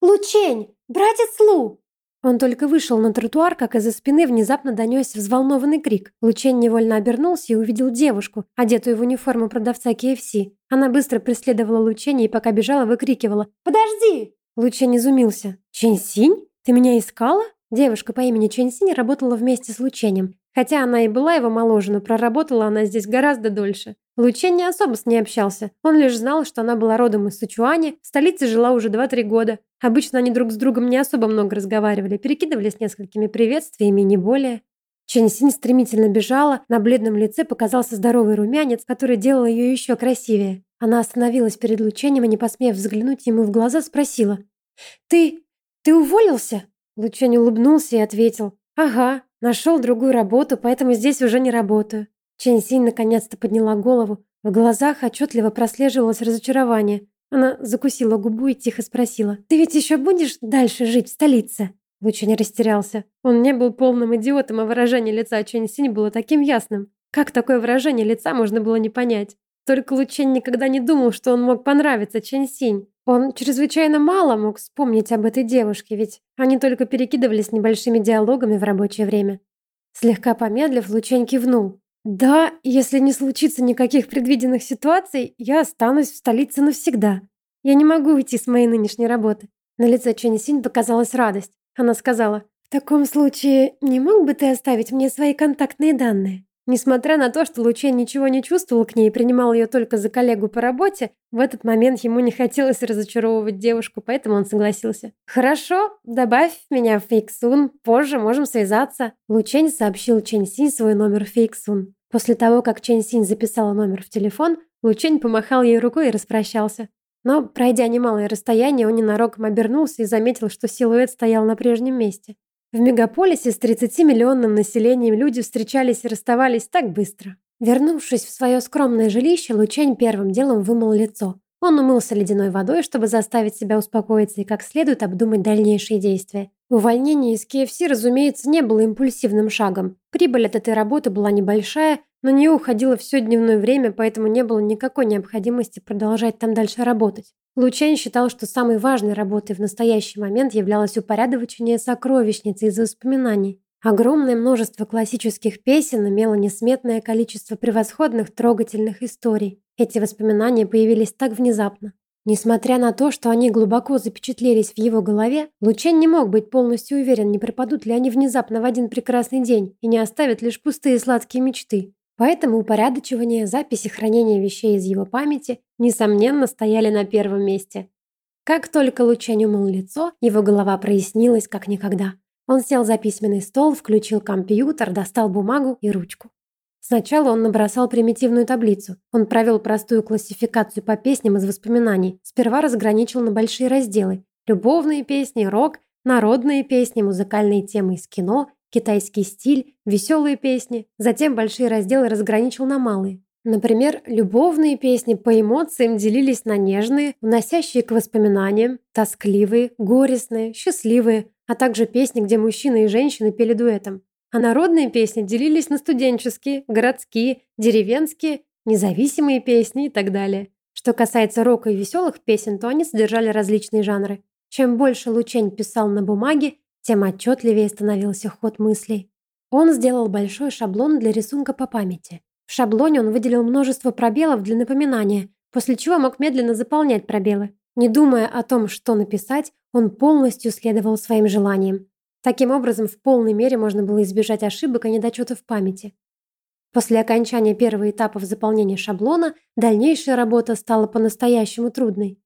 «Лучень! Братец Лу!» Он только вышел на тротуар, как из-за спины внезапно донесся взволнованный крик. Лучень невольно обернулся и увидел девушку, одетую в униформу продавца KFC. Она быстро преследовала Лученя и пока бежала, выкрикивала «Подожди!». Лучень изумился. «Чень Синь? Ты меня искала?» Девушка по имени Чэньсинь работала вместе с Лучением. Хотя она и была его моложе, но проработала она здесь гораздо дольше. Лучень не особо с ней общался. Он лишь знал, что она была родом из Сычуани, в столице жила уже 2-3 года. Обычно они друг с другом не особо много разговаривали, перекидывались несколькими приветствиями, не более. Чэньсинь стремительно бежала, на бледном лице показался здоровый румянец, который делал ее еще красивее. Она остановилась перед Лучением и, не посмев взглянуть ему в глаза, спросила. «Ты... ты уволился?» Лучань улыбнулся и ответил. «Ага, нашел другую работу, поэтому здесь уже не работаю». Чэнь Синь наконец-то подняла голову. В глазах отчетливо прослеживалось разочарование. Она закусила губу и тихо спросила. «Ты ведь еще будешь дальше жить в столице?» Лучань растерялся. Он не был полным идиотом, а выражение лица Чэнь Синь было таким ясным. Как такое выражение лица можно было не понять? Только Лучень никогда не думал, что он мог понравиться Чэнь Синь. Он чрезвычайно мало мог вспомнить об этой девушке, ведь они только перекидывались небольшими диалогами в рабочее время. Слегка помедлив, Лучень кивнул. «Да, если не случится никаких предвиденных ситуаций, я останусь в столице навсегда. Я не могу уйти с моей нынешней работы». На лице Чэнь Синь показалась радость. Она сказала, «В таком случае, не мог бы ты оставить мне свои контактные данные?» Несмотря на то, что Лучен ничего не чувствовал к ней и принимал ее только за коллегу по работе, в этот момент ему не хотелось разочаровывать девушку, поэтому он согласился. «Хорошо, добавь меня в Фейксун, позже можем связаться». Лучень сообщил Чэнь Синь свой номер Фейксун. После того, как Чэнь Синь записала номер в телефон, Лучень помахал ей рукой и распрощался. Но, пройдя немалое расстояние, он ненароком обернулся и заметил, что силуэт стоял на прежнем месте. В мегаполисе с 30-миллионным населением люди встречались и расставались так быстро. Вернувшись в свое скромное жилище, Лучень первым делом вымыл лицо. Он умылся ледяной водой, чтобы заставить себя успокоиться и как следует обдумать дальнейшие действия. Увольнение из KFC, разумеется, не было импульсивным шагом. Прибыль от этой работы была небольшая, на нее уходило все дневное время, поэтому не было никакой необходимости продолжать там дальше работать. Лучень считал, что самой важной работой в настоящий момент являлось упорядочение сокровищницы из воспоминаний. Огромное множество классических песен имело несметное количество превосходных трогательных историй. Эти воспоминания появились так внезапно. Несмотря на то, что они глубоко запечатлелись в его голове, Лучень не мог быть полностью уверен, не пропадут ли они внезапно в один прекрасный день и не оставят лишь пустые сладкие мечты. Поэтому упорядочивание, записи хранения вещей из его памяти несомненно, стояли на первом месте. Как только Лучень умыл лицо, его голова прояснилась как никогда. Он сел за письменный стол, включил компьютер, достал бумагу и ручку. Сначала он набросал примитивную таблицу. Он провел простую классификацию по песням из воспоминаний. Сперва разграничил на большие разделы. Любовные песни, рок, народные песни, музыкальные темы из кино, китайский стиль, веселые песни. Затем большие разделы разграничил на малые. Например, любовные песни по эмоциям делились на нежные, уносящие к воспоминаниям, тоскливые, горестные, счастливые, а также песни, где мужчины и женщины пели дуэтом. А народные песни делились на студенческие, городские, деревенские, независимые песни и так далее. Что касается рока и веселых песен, то они содержали различные жанры. Чем больше Лучень писал на бумаге, тем отчетливее становился ход мыслей. Он сделал большой шаблон для рисунка по памяти. В шаблоне он выделил множество пробелов для напоминания, после чего мог медленно заполнять пробелы. Не думая о том, что написать, он полностью следовал своим желаниям. Таким образом, в полной мере можно было избежать ошибок и недочетов в памяти. После окончания первого этапа заполнения шаблона, дальнейшая работа стала по-настоящему трудной.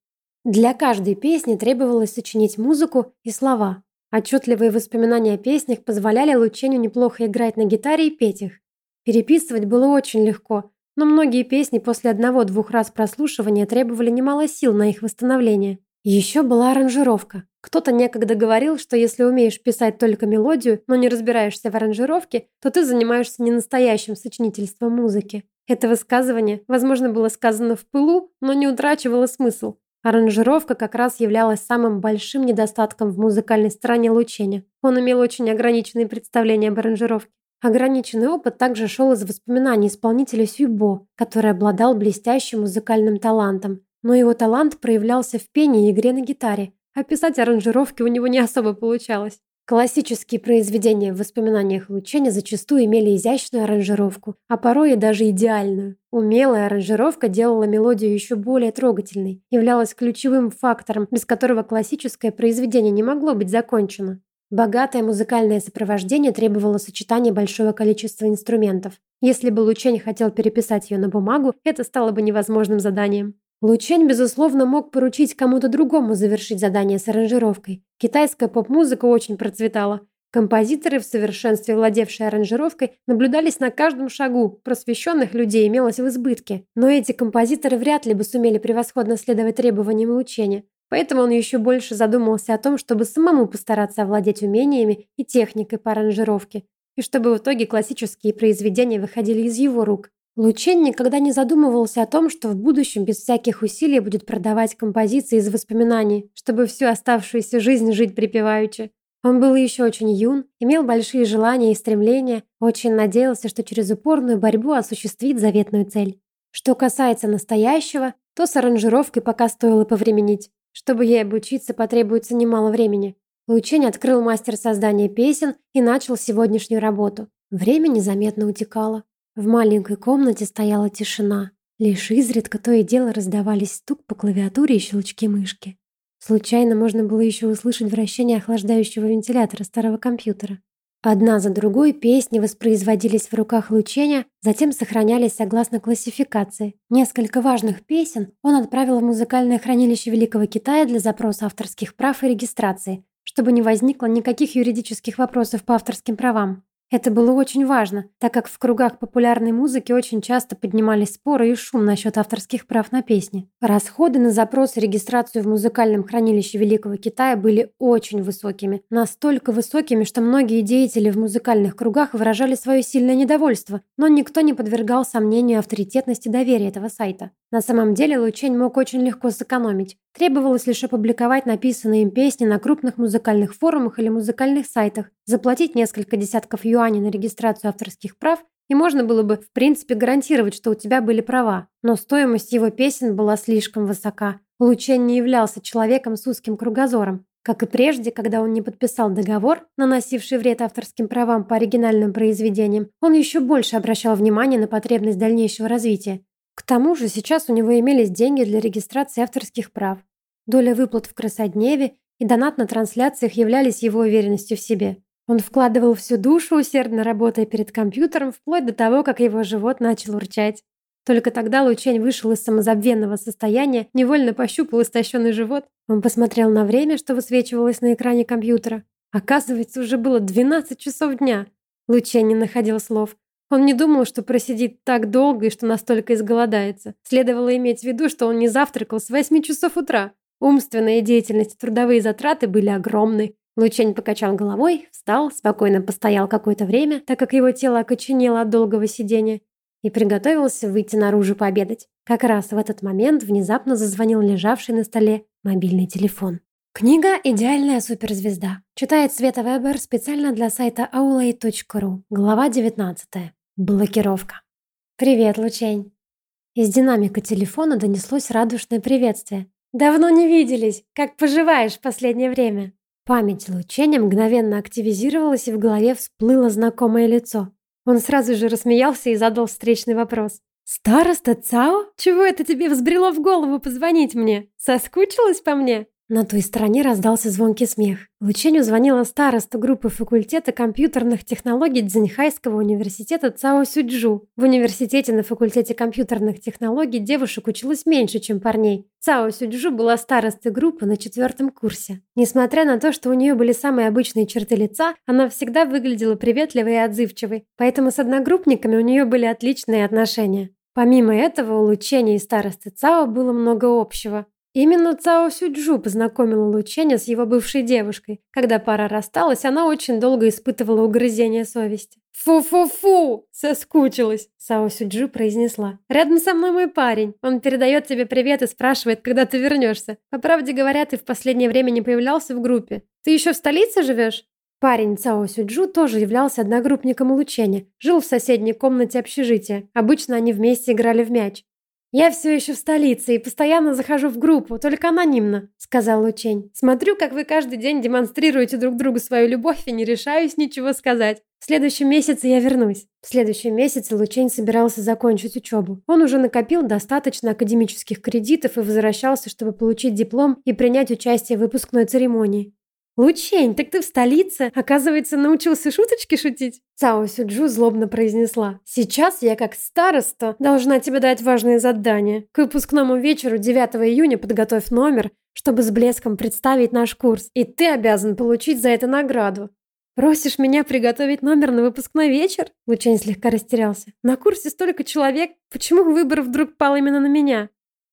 Для каждой песни требовалось сочинить музыку и слова. Отчетливые воспоминания о песнях позволяли Лученю неплохо играть на гитаре и петь их. Переписывать было очень легко, но многие песни после одного-двух раз прослушивания требовали немало сил на их восстановление. Еще была аранжировка. Кто-то некогда говорил, что если умеешь писать только мелодию, но не разбираешься в аранжировке, то ты занимаешься не настоящим сочинительством музыки. Это высказывание, возможно, было сказано в пылу, но не утрачивало смысл. Аранжировка как раз являлась самым большим недостатком в музыкальной стороне Лучения. Он имел очень ограниченные представления об аранжировке. Ограниченный опыт также шел из воспоминаний исполнителя Сюйбо, который обладал блестящим музыкальным талантом. Но его талант проявлялся в пении и игре на гитаре, а писать аранжировки у него не особо получалось. Классические произведения в воспоминаниях Лучения зачастую имели изящную аранжировку, а порой и даже идеальную. Умелая аранжировка делала мелодию еще более трогательной, являлась ключевым фактором, без которого классическое произведение не могло быть закончено. Богатое музыкальное сопровождение требовало сочетания большого количества инструментов. Если бы Лучень хотел переписать ее на бумагу, это стало бы невозможным заданием. Лучень, безусловно, мог поручить кому-то другому завершить задание с аранжировкой. Китайская поп-музыка очень процветала. Композиторы, в совершенстве владевшие аранжировкой, наблюдались на каждом шагу, просвещенных людей имелось в избытке. Но эти композиторы вряд ли бы сумели превосходно следовать требованиям Лучения. Поэтому он еще больше задумался о том, чтобы самому постараться овладеть умениями и техникой по аранжировке, и чтобы в итоге классические произведения выходили из его рук. Лучен никогда не задумывался о том, что в будущем без всяких усилий будет продавать композиции из воспоминаний, чтобы всю оставшуюся жизнь жить припеваючи. Он был еще очень юн, имел большие желания и стремления, очень надеялся, что через упорную борьбу осуществит заветную цель. Что касается настоящего, то с аранжировкой пока стоило повременить. Чтобы ей обучиться, потребуется немало времени. Лучень открыл мастер создания песен и начал сегодняшнюю работу. Время незаметно утекало. В маленькой комнате стояла тишина. Лишь изредка то и дело раздавались стук по клавиатуре и щелчки мышки. Случайно можно было еще услышать вращение охлаждающего вентилятора старого компьютера. Одна за другой песни воспроизводились в руках Лучения, затем сохранялись согласно классификации. Несколько важных песен он отправил в музыкальное хранилище Великого Китая для запроса авторских прав и регистрации, чтобы не возникло никаких юридических вопросов по авторским правам. Это было очень важно, так как в кругах популярной музыки очень часто поднимались споры и шум насчет авторских прав на песни. Расходы на запрос и регистрацию в музыкальном хранилище Великого Китая были очень высокими. Настолько высокими, что многие деятели в музыкальных кругах выражали свое сильное недовольство, но никто не подвергал сомнению авторитетности доверия этого сайта. На самом деле Лучень мог очень легко сэкономить. Требовалось лишь опубликовать написанные им песни на крупных музыкальных форумах или музыкальных сайтах, заплатить несколько десятков юаней на регистрацию авторских прав, и можно было бы, в принципе, гарантировать, что у тебя были права. Но стоимость его песен была слишком высока. Лучень не являлся человеком с узким кругозором. Как и прежде, когда он не подписал договор, наносивший вред авторским правам по оригинальным произведениям, он еще больше обращал внимание на потребность дальнейшего развития. К тому же сейчас у него имелись деньги для регистрации авторских прав. Доля выплат в красодневе и донат на трансляциях являлись его уверенностью в себе. Он вкладывал всю душу, усердно работая перед компьютером, вплоть до того, как его живот начал урчать. Только тогда Лучень вышел из самозабвенного состояния, невольно пощупал истощенный живот. Он посмотрел на время, что высвечивалось на экране компьютера. Оказывается, уже было 12 часов дня. Лучень не находил слов. Он не думал, что просидит так долго и что настолько изголодается. Следовало иметь в виду, что он не завтракал с 8 часов утра. Умственная деятельность и трудовые затраты были огромны. Лучень покачал головой, встал, спокойно постоял какое-то время, так как его тело окоченело от долгого сидения, и приготовился выйти наружу пообедать. Как раз в этот момент внезапно зазвонил лежавший на столе мобильный телефон. Книга «Идеальная суперзвезда». Читает Света Вебер специально для сайта aulay.ru. Глава 19. Блокировка. «Привет, Лучень». Из динамика телефона донеслось радушное приветствие. «Давно не виделись. Как поживаешь в последнее время?» Память Лучения мгновенно активизировалась, и в голове всплыло знакомое лицо. Он сразу же рассмеялся и задал встречный вопрос. «Староста Цао? Чего это тебе взбрело в голову позвонить мне? Соскучилась по мне?» На той стороне раздался звонкий смех. Лученю звонила староста группы факультета компьютерных технологий Цзиньхайского университета Цао Сюджу. В университете на факультете компьютерных технологий девушек училось меньше, чем парней. Цао Сюджу была старостой группы на четвертом курсе. Несмотря на то, что у нее были самые обычные черты лица, она всегда выглядела приветливой и отзывчивой, поэтому с одногруппниками у нее были отличные отношения. Помимо этого, у Лучения и старосты Цао было много общего. Именно Цао Сюджу познакомила Лученя с его бывшей девушкой. Когда пара рассталась, она очень долго испытывала угрызение совести. «Фу-фу-фу!» – соскучилась, Цао Сюджу произнесла. «Рядом со мной мой парень. Он передает тебе привет и спрашивает, когда ты вернешься. По правде говоря, ты в последнее время не появлялся в группе. Ты еще в столице живешь?» Парень Цао Сюджу тоже являлся одногруппником Лученя. Жил в соседней комнате общежития. Обычно они вместе играли в мяч. «Я все еще в столице и постоянно захожу в группу, только анонимно», — сказал Лучень. «Смотрю, как вы каждый день демонстрируете друг другу свою любовь и не решаюсь ничего сказать. В следующем месяце я вернусь». В следующем месяце Лучень собирался закончить учебу. Он уже накопил достаточно академических кредитов и возвращался, чтобы получить диплом и принять участие в выпускной церемонии. «Лучень, так ты в столице? Оказывается, научился шуточки шутить?» Цао Сюджу злобно произнесла. «Сейчас я, как староста, должна тебе дать важные задания. К выпускному вечеру 9 июня подготовь номер, чтобы с блеском представить наш курс, и ты обязан получить за это награду. «Просишь меня приготовить номер на выпускной вечер?» Лучень слегка растерялся. «На курсе столько человек. Почему выбор вдруг пал именно на меня?»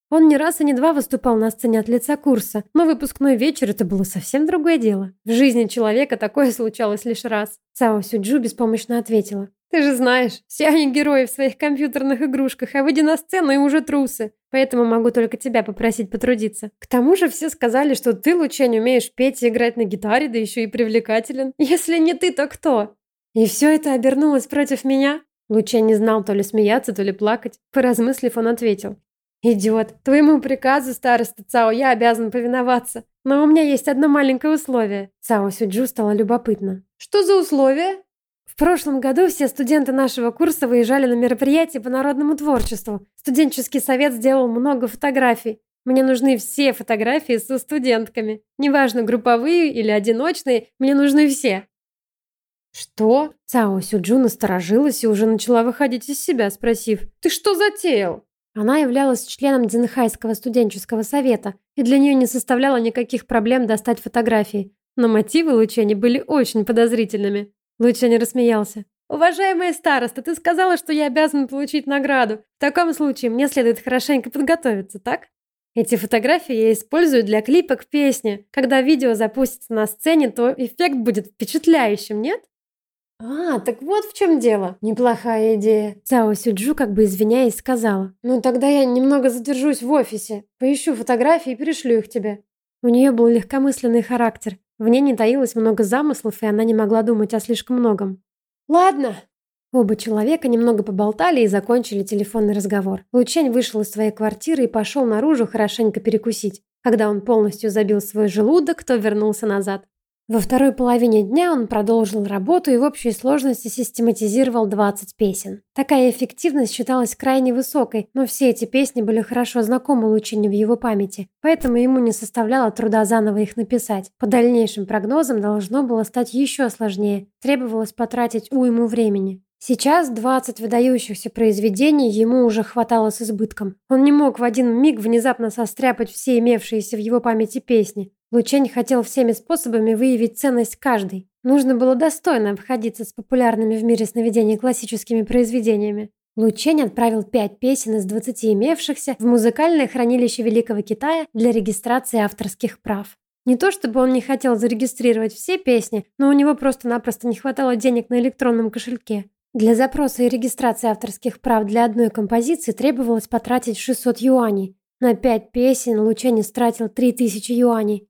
Он не раз и не два выступал на сцене от лица курса, но выпускной вечер – это было совсем другое дело. В жизни человека такое случалось лишь раз. Цао Сюджу беспомощно ответила. «Ты же знаешь, все они герои в своих компьютерных игрушках, а выйди на сцену и уже трусы. Поэтому могу только тебя попросить потрудиться. К тому же все сказали, что ты, Лучень, умеешь петь и играть на гитаре, да еще и привлекателен. Если не ты, то кто?» И все это обернулось против меня? Лучень не знал то ли смеяться, то ли плакать. Поразмыслив, он ответил. «Идиот, твоему приказу, староста Цао, я обязан повиноваться. Но у меня есть одно маленькое условие». Цао Сюджу стало любопытно. «Что за условие?» В прошлом году все студенты нашего курса выезжали на мероприятия по народному творчеству. Студенческий совет сделал много фотографий. Мне нужны все фотографии со студентками. Неважно, групповые или одиночные, мне нужны все. «Что?» Цао Сюджу насторожилась и уже начала выходить из себя, спросив, «Ты что затеял?» Она являлась членом Дзинхайского студенческого совета, и для нее не составляло никаких проблем достать фотографии. Но мотивы Лучени были очень подозрительными. Лучени рассмеялся. «Уважаемая староста, ты сказала, что я обязан получить награду. В таком случае мне следует хорошенько подготовиться, так?» Эти фотографии я использую для клипа к песне. Когда видео запустится на сцене, то эффект будет впечатляющим, нет? «А, так вот в чем дело. Неплохая идея». Цао Сюджу, как бы извиняясь, сказала. «Ну, тогда я немного задержусь в офисе. Поищу фотографии и перешлю их тебе». У нее был легкомысленный характер. В ней не таилось много замыслов, и она не могла думать о слишком многом. «Ладно». Оба человека немного поболтали и закончили телефонный разговор. Лучень вышел из своей квартиры и пошел наружу хорошенько перекусить. Когда он полностью забил свой желудок, то вернулся назад. Во второй половине дня он продолжил работу и в общей сложности систематизировал 20 песен. Такая эффективность считалась крайне высокой, но все эти песни были хорошо знакомы Лучине в его памяти, поэтому ему не составляло труда заново их написать. По дальнейшим прогнозам должно было стать еще сложнее, требовалось потратить уйму времени. Сейчас 20 выдающихся произведений ему уже хватало с избытком. Он не мог в один миг внезапно состряпать все имевшиеся в его памяти песни. Лучень хотел всеми способами выявить ценность каждой. Нужно было достойно обходиться с популярными в мире сновидений классическими произведениями. Лучень отправил пять песен из 20 имевшихся в музыкальное хранилище Великого Китая для регистрации авторских прав. Не то чтобы он не хотел зарегистрировать все песни, но у него просто-напросто не хватало денег на электронном кошельке. Для запроса и регистрации авторских прав для одной композиции требовалось потратить 600 юаней. На пять песен Лучани стратил 3000 юаней.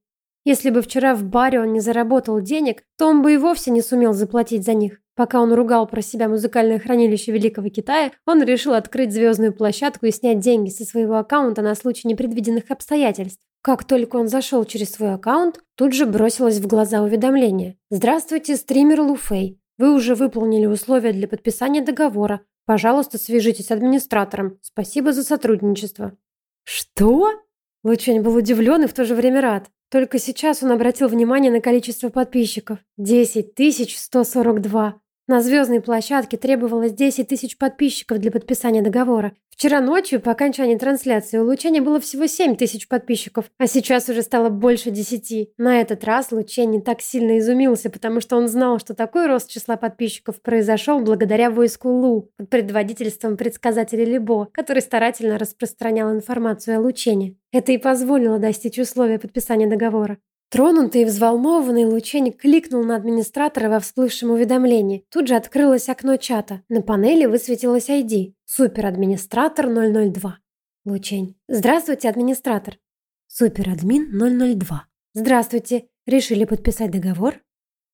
Если бы вчера в баре он не заработал денег, то он бы и вовсе не сумел заплатить за них. Пока он ругал про себя музыкальное хранилище Великого Китая, он решил открыть звездную площадку и снять деньги со своего аккаунта на случай непредвиденных обстоятельств. Как только он зашел через свой аккаунт, тут же бросилось в глаза уведомление. «Здравствуйте, стример Луфей. Вы уже выполнили условия для подписания договора. Пожалуйста, свяжитесь с администратором. Спасибо за сотрудничество». «Что?» Лучень был удивлен и в то же время рад. Только сейчас он обратил внимание на количество подписчиков. 10 142. На звездной площадке требовалось 10 тысяч подписчиков для подписания договора. Вчера ночью, по окончании трансляции, у Лучени было всего 7 тысяч подписчиков, а сейчас уже стало больше 10. На этот раз Лучени так сильно изумился, потому что он знал, что такой рост числа подписчиков произошел благодаря войску Лу под предводительством предсказателя Либо, который старательно распространял информацию о Лучене. Это и позволило достичь условия подписания договора. Тронутый и взволнованный Лучень кликнул на администратора во всплывшем уведомлении. Тут же открылось окно чата. На панели высветилось ID. Суперадминистратор 002. Лучень. Здравствуйте, администратор. Суперадмин 002. Здравствуйте. Решили подписать договор?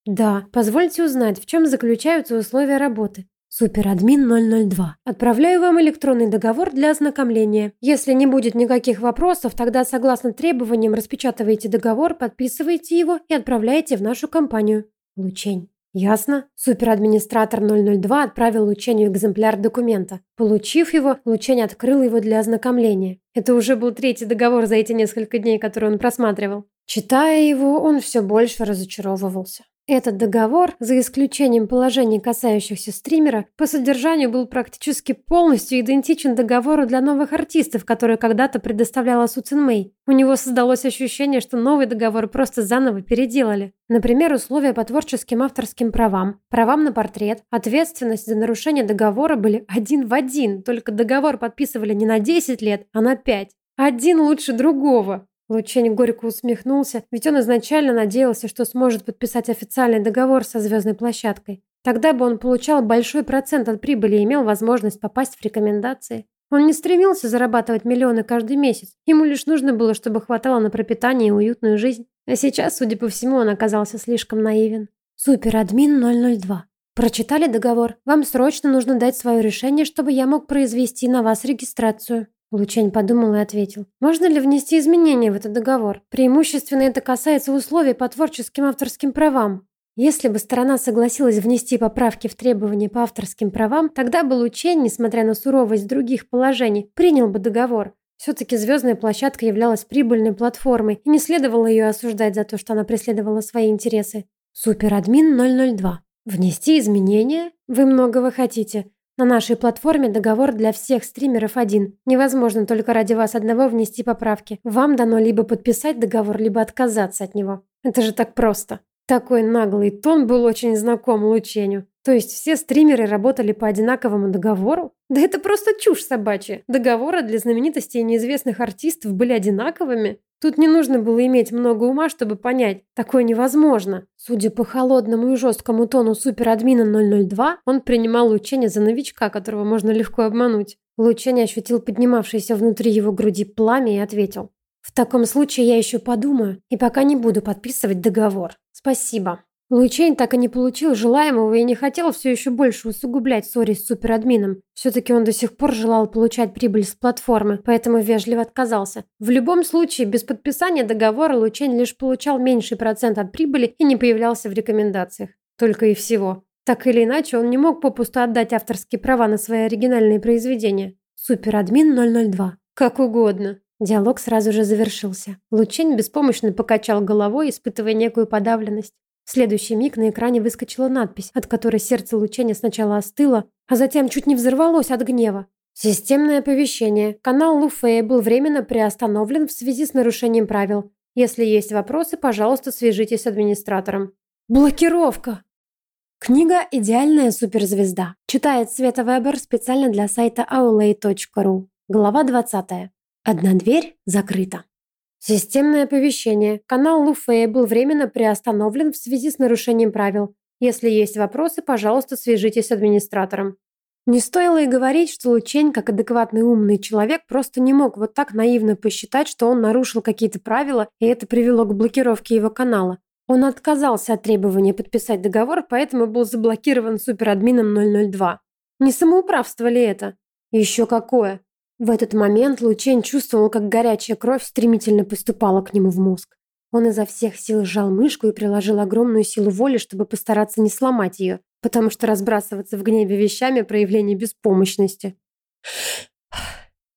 Да. Позвольте узнать, в чем заключаются условия работы. Суперадмин 002. Отправляю вам электронный договор для ознакомления. Если не будет никаких вопросов, тогда согласно требованиям распечатываете договор, подписываете его и отправляете в нашу компанию. Лучень. Ясно. Суперадминистратор 002 отправил Лучению экземпляр документа. Получив его, Лучень открыл его для ознакомления. Это уже был третий договор за эти несколько дней, который он просматривал. Читая его, он все больше разочаровывался. Этот договор, за исключением положений, касающихся стримера, по содержанию был практически полностью идентичен договору для новых артистов, который когда-то предоставляла Су Цинмэй. У него создалось ощущение, что новый договор просто заново переделали. Например, условия по творческим авторским правам, правам на портрет, ответственность за нарушение договора были один в один, только договор подписывали не на 10 лет, а на 5. Один лучше другого. Лучень горько усмехнулся, ведь он изначально надеялся, что сможет подписать официальный договор со звездной площадкой. Тогда бы он получал большой процент от прибыли и имел возможность попасть в рекомендации. Он не стремился зарабатывать миллионы каждый месяц. Ему лишь нужно было, чтобы хватало на пропитание и уютную жизнь. А сейчас, судя по всему, он оказался слишком наивен. Суперадмин 002. Прочитали договор? Вам срочно нужно дать свое решение, чтобы я мог произвести на вас регистрацию. Лучень подумал и ответил. «Можно ли внести изменения в этот договор? Преимущественно это касается условий по творческим авторским правам. Если бы сторона согласилась внести поправки в требования по авторским правам, тогда бы Лучень, несмотря на суровость других положений, принял бы договор. Все-таки звездная площадка являлась прибыльной платформой, и не следовало ее осуждать за то, что она преследовала свои интересы. Суперадмин 002. Внести изменения? Вы многого хотите. На нашей платформе договор для всех стримеров один. Невозможно только ради вас одного внести поправки. Вам дано либо подписать договор, либо отказаться от него. Это же так просто. Такой наглый тон был очень знаком Лученю. То есть все стримеры работали по одинаковому договору? Да это просто чушь собачья. Договоры для знаменитостей и неизвестных артистов были одинаковыми. Тут не нужно было иметь много ума, чтобы понять, такое невозможно. Судя по холодному и жесткому тону суперадмина 002, он принимал Лученя за новичка, которого можно легко обмануть. Лучень ощутил поднимавшееся внутри его груди пламя и ответил. «В таком случае я еще подумаю и пока не буду подписывать договор. Спасибо». Луичейн так и не получил желаемого и не хотел все еще больше усугублять ссори с суперадмином. Все-таки он до сих пор желал получать прибыль с платформы, поэтому вежливо отказался. В любом случае, без подписания договора Лучейн лишь получал меньший процент от прибыли и не появлялся в рекомендациях. Только и всего. Так или иначе, он не мог попусту отдать авторские права на свои оригинальные произведения. Суперадмин 002. Как угодно. Диалог сразу же завершился. Лучень беспомощно покачал головой, испытывая некую подавленность. В следующий миг на экране выскочила надпись, от которой сердце Лучения сначала остыло, а затем чуть не взорвалось от гнева. Системное оповещение. Канал Луфея был временно приостановлен в связи с нарушением правил. Если есть вопросы, пожалуйста, свяжитесь с администратором. Блокировка! Книга «Идеальная суперзвезда». Читает Света Вебер специально для сайта aulay.ru. Глава 20. Одна дверь закрыта. Системное оповещение. Канал Луфея был временно приостановлен в связи с нарушением правил. Если есть вопросы, пожалуйста, свяжитесь с администратором. Не стоило и говорить, что Лучень, как адекватный умный человек, просто не мог вот так наивно посчитать, что он нарушил какие-то правила, и это привело к блокировке его канала. Он отказался от требования подписать договор, поэтому был заблокирован суперадмином 002. Не самоуправство ли это? Еще какое. В этот момент Лучень чувствовал, как горячая кровь стремительно поступала к нему в мозг. Он изо всех сил сжал мышку и приложил огромную силу воли, чтобы постараться не сломать ее потому что разбрасываться в гневе вещами – проявление беспомощности.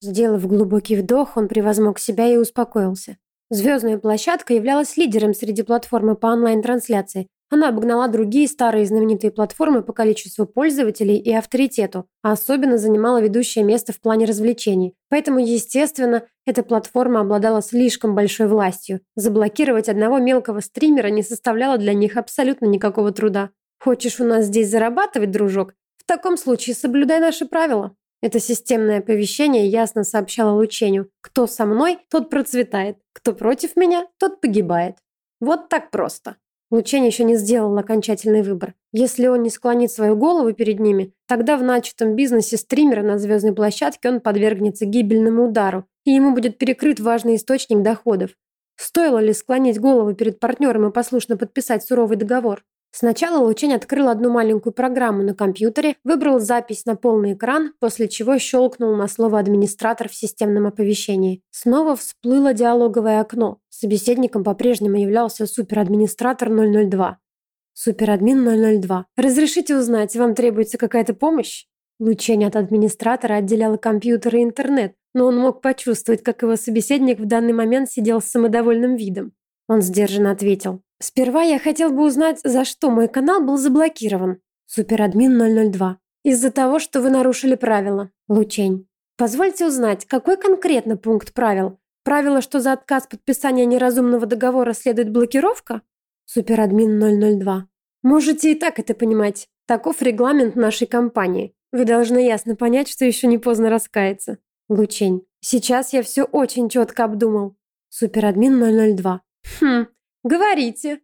Сделав глубокий вдох, он превозмог себя и успокоился. Звездная площадка являлась лидером среди платформы по онлайн-трансляции. Она обогнала другие старые знаменитые платформы по количеству пользователей и авторитету, а особенно занимала ведущее место в плане развлечений. Поэтому, естественно, эта платформа обладала слишком большой властью. Заблокировать одного мелкого стримера не составляло для них абсолютно никакого труда. Хочешь у нас здесь зарабатывать, дружок? В таком случае соблюдай наши правила. Это системное оповещение ясно сообщало Лучению. Кто со мной, тот процветает. Кто против меня, тот погибает. Вот так просто. Лучень еще не сделал окончательный выбор. Если он не склонит свою голову перед ними, тогда в начатом бизнесе стримера на звездной площадке он подвергнется гибельному удару, и ему будет перекрыт важный источник доходов. Стоило ли склонить голову перед партнером и послушно подписать суровый договор? Сначала Лучень открыл одну маленькую программу на компьютере, выбрал запись на полный экран, после чего щелкнул на слово «администратор» в системном оповещении. Снова всплыло диалоговое окно. Собеседником по-прежнему являлся суперадминистратор 002. Суперадмин 002. «Разрешите узнать, вам требуется какая-то помощь?» Лучень от администратора отделял компьютер и интернет, но он мог почувствовать, как его собеседник в данный момент сидел с самодовольным видом. Он сдержанно ответил. Сперва я хотел бы узнать, за что мой канал был заблокирован. Суперадмин 002. Из-за того, что вы нарушили правила. Лучень. Позвольте узнать, какой конкретно пункт правил? Правило, что за отказ подписания неразумного договора следует блокировка? Суперадмин 002. Можете и так это понимать. Таков регламент нашей компании. Вы должны ясно понять, что еще не поздно раскаяться. Лучень. Сейчас я все очень четко обдумал. Суперадмин 002. Хм, Говорите.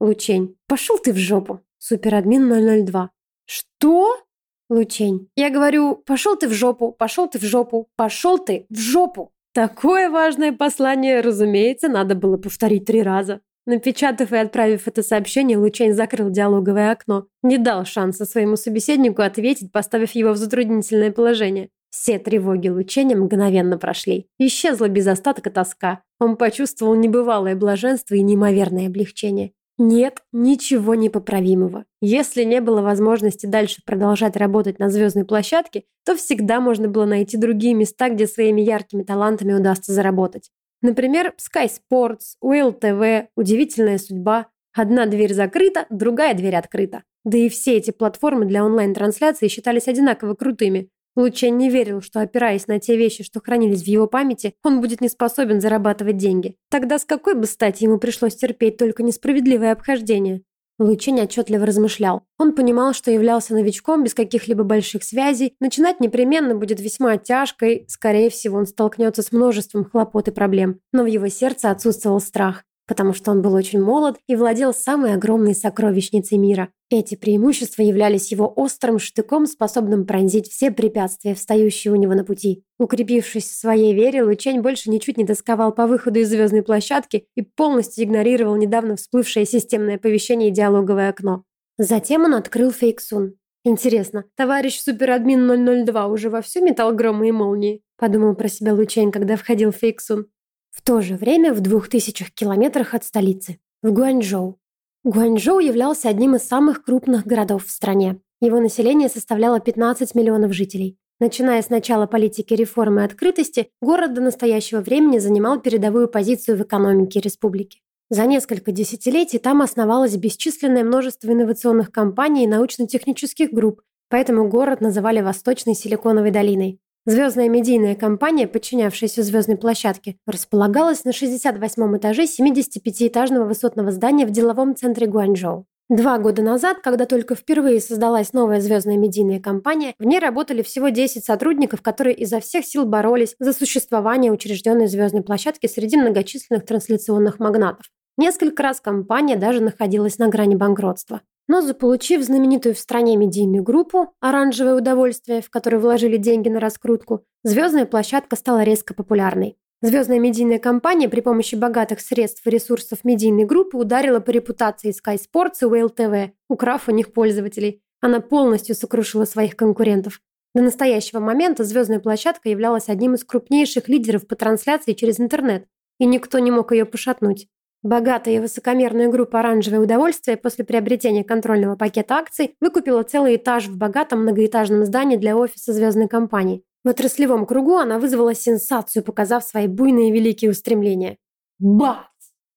Лучень. Пошел ты в жопу. Суперадмин 002. Что? Лучень. Я говорю, пошел ты в жопу, пошел ты в жопу, пошел ты в жопу. Такое важное послание, разумеется, надо было повторить три раза. Напечатав и отправив это сообщение, Лучень закрыл диалоговое окно. Не дал шанса своему собеседнику ответить, поставив его в затруднительное положение. Все тревоги Лучения мгновенно прошли. Исчезла без остатка тоска. Он почувствовал небывалое блаженство и неимоверное облегчение. Нет ничего непоправимого. Если не было возможности дальше продолжать работать на звездной площадке, то всегда можно было найти другие места, где своими яркими талантами удастся заработать. Например, Sky Sports, Whale TV, Удивительная судьба. Одна дверь закрыта, другая дверь открыта. Да и все эти платформы для онлайн-трансляции считались одинаково крутыми. Лучен не верил, что, опираясь на те вещи, что хранились в его памяти, он будет не способен зарабатывать деньги. Тогда с какой бы стати ему пришлось терпеть только несправедливое обхождение? Лучень отчетливо размышлял. Он понимал, что являлся новичком без каких-либо больших связей, начинать непременно будет весьма тяжко, и, скорее всего, он столкнется с множеством хлопот и проблем. Но в его сердце отсутствовал страх потому что он был очень молод и владел самой огромной сокровищницей мира. Эти преимущества являлись его острым штыком, способным пронзить все препятствия, встающие у него на пути. Укрепившись в своей вере, Лучень больше ничуть не тосковал по выходу из звездной площадки и полностью игнорировал недавно всплывшее системное оповещение и диалоговое окно. Затем он открыл Фейксун. «Интересно, товарищ суперадмин 002 уже вовсю метал громы и молнии?» – подумал про себя Лучень, когда входил в Фейксун. В то же время в двух тысячах километрах от столицы, в Гуанчжоу. Гуанчжоу являлся одним из самых крупных городов в стране. Его население составляло 15 миллионов жителей. Начиная с начала политики реформы и открытости, город до настоящего времени занимал передовую позицию в экономике республики. За несколько десятилетий там основалось бесчисленное множество инновационных компаний и научно-технических групп, поэтому город называли Восточной Силиконовой долиной. Звездная медийная компания, подчинявшаяся звездной площадке, располагалась на 68 этаже 75-этажного высотного здания в деловом центре Гуанчжоу. Два года назад, когда только впервые создалась новая звездная медийная компания, в ней работали всего 10 сотрудников, которые изо всех сил боролись за существование учрежденной звездной площадки среди многочисленных трансляционных магнатов. Несколько раз компания даже находилась на грани банкротства. Но заполучив знаменитую в стране медийную группу «Оранжевое удовольствие», в которую вложили деньги на раскрутку, звездная площадка стала резко популярной. Звездная медийная компания при помощи богатых средств и ресурсов медийной группы ударила по репутации Sky Sports и Whale TV, украв у них пользователей. Она полностью сокрушила своих конкурентов. До настоящего момента звездная площадка являлась одним из крупнейших лидеров по трансляции через интернет, и никто не мог ее пошатнуть. Богатая и высокомерная группа «Оранжевое удовольствие» после приобретения контрольного пакета акций выкупила целый этаж в богатом многоэтажном здании для офиса звездной компании. В отраслевом кругу она вызвала сенсацию, показав свои буйные великие устремления. Бац!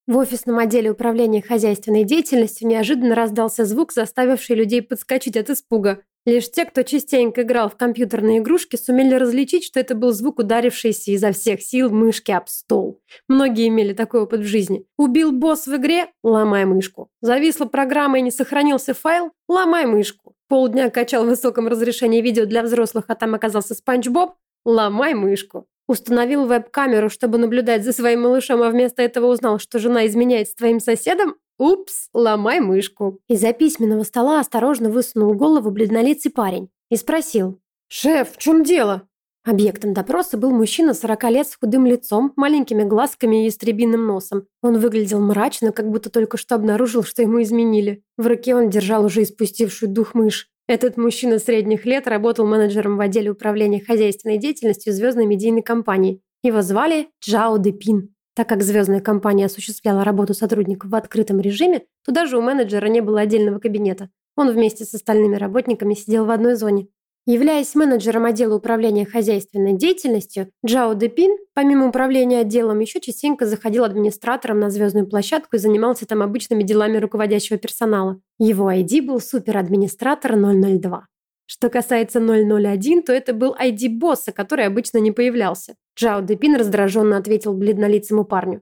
В офисном отделе управления хозяйственной деятельностью неожиданно раздался звук, заставивший людей подскочить от испуга. Лишь те, кто частенько играл в компьютерные игрушки, сумели различить, что это был звук ударившейся изо всех сил мышки об стол. Многие имели такой опыт в жизни. Убил босс в игре – ломай мышку. Зависла программа и не сохранился файл – ломай мышку. Полдня качал в высоком разрешении видео для взрослых, а там оказался Спанч Боб – ломай мышку. Установил веб-камеру, чтобы наблюдать за своим малышом, а вместо этого узнал, что жена изменяет с твоим соседом «Упс, ломай мышку». Из-за письменного стола осторожно высунул голову бледнолицый парень и спросил. «Шеф, в чем дело?» Объектом допроса был мужчина 40 лет с худым лицом, маленькими глазками и истребиным носом. Он выглядел мрачно, как будто только что обнаружил, что ему изменили. В руке он держал уже испустившую дух мышь. Этот мужчина средних лет работал менеджером в отделе управления хозяйственной деятельностью звездной медийной компании. Его звали Джао Депин. Так как звездная компания осуществляла работу сотрудников в открытом режиме, то даже у менеджера не было отдельного кабинета. Он вместе с остальными работниками сидел в одной зоне. Являясь менеджером отдела управления хозяйственной деятельностью, Джао Депин, помимо управления отделом, еще частенько заходил администратором на звездную площадку и занимался там обычными делами руководящего персонала. Его ID был суперадминистратор 002. Что касается 001, то это был ID босса, который обычно не появлялся. Джао Депин раздраженно ответил бледнолицему парню.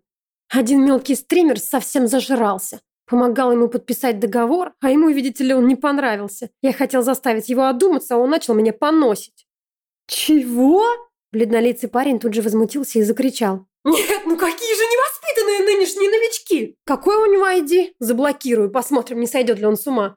Один мелкий стример совсем зажрался. Помогал ему подписать договор, а ему, видите ли, он не понравился. Я хотел заставить его одуматься, а он начал меня поносить. «Чего?» Бледнолицый парень тут же возмутился и закричал. «Нет, ну какие же невоспитанные нынешние новички! Какой у него ID? Заблокирую, посмотрим, не сойдет ли он с ума».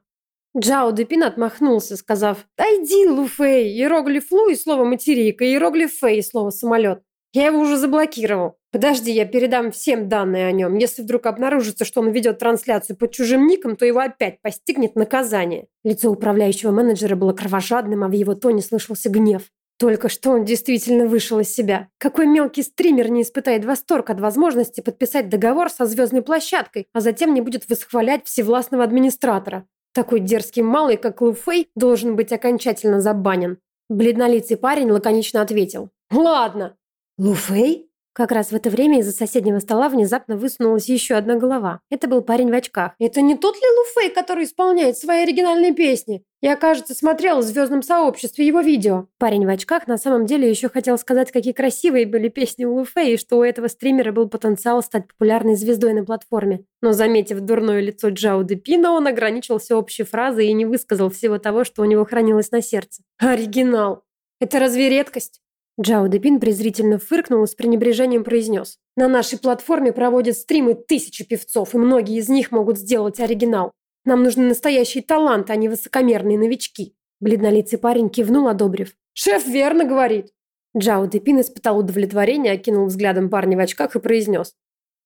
Джао Депин отмахнулся, сказав, «Дойди, Луфей, иероглиф Лу и слово материка, иероглиф Фэй и слово самолет. Я его уже заблокировал. Подожди, я передам всем данные о нем. Если вдруг обнаружится, что он ведет трансляцию под чужим ником, то его опять постигнет наказание». Лицо управляющего менеджера было кровожадным, а в его тоне слышался гнев. Только что он действительно вышел из себя. Какой мелкий стример не испытает восторг от возможности подписать договор со звездной площадкой, а затем не будет восхвалять всевластного администратора? Такой дерзкий малый, как Луфей, должен быть окончательно забанен. Бледнолицый парень лаконично ответил. «Ладно». «Луфей?» Как раз в это время из-за соседнего стола внезапно высунулась еще одна голова. Это был парень в очках. «Это не тот ли Луфей, который исполняет свои оригинальные песни? Я, кажется, смотрел в «Звездном сообществе» его видео». Парень в очках на самом деле еще хотел сказать, какие красивые были песни у Луфей, и что у этого стримера был потенциал стать популярной звездой на платформе. Но, заметив дурное лицо Джао Депина, он ограничился общей фразой и не высказал всего того, что у него хранилось на сердце. «Оригинал! Это разве редкость?» Джао Депин презрительно фыркнул и с пренебрежением произнес. «На нашей платформе проводят стримы тысячи певцов, и многие из них могут сделать оригинал. Нам нужны настоящие таланты, а не высокомерные новички». Бледнолицый парень кивнул, одобрив. «Шеф верно говорит». Джао Депин испытал удовлетворение, окинул взглядом парня в очках и произнес.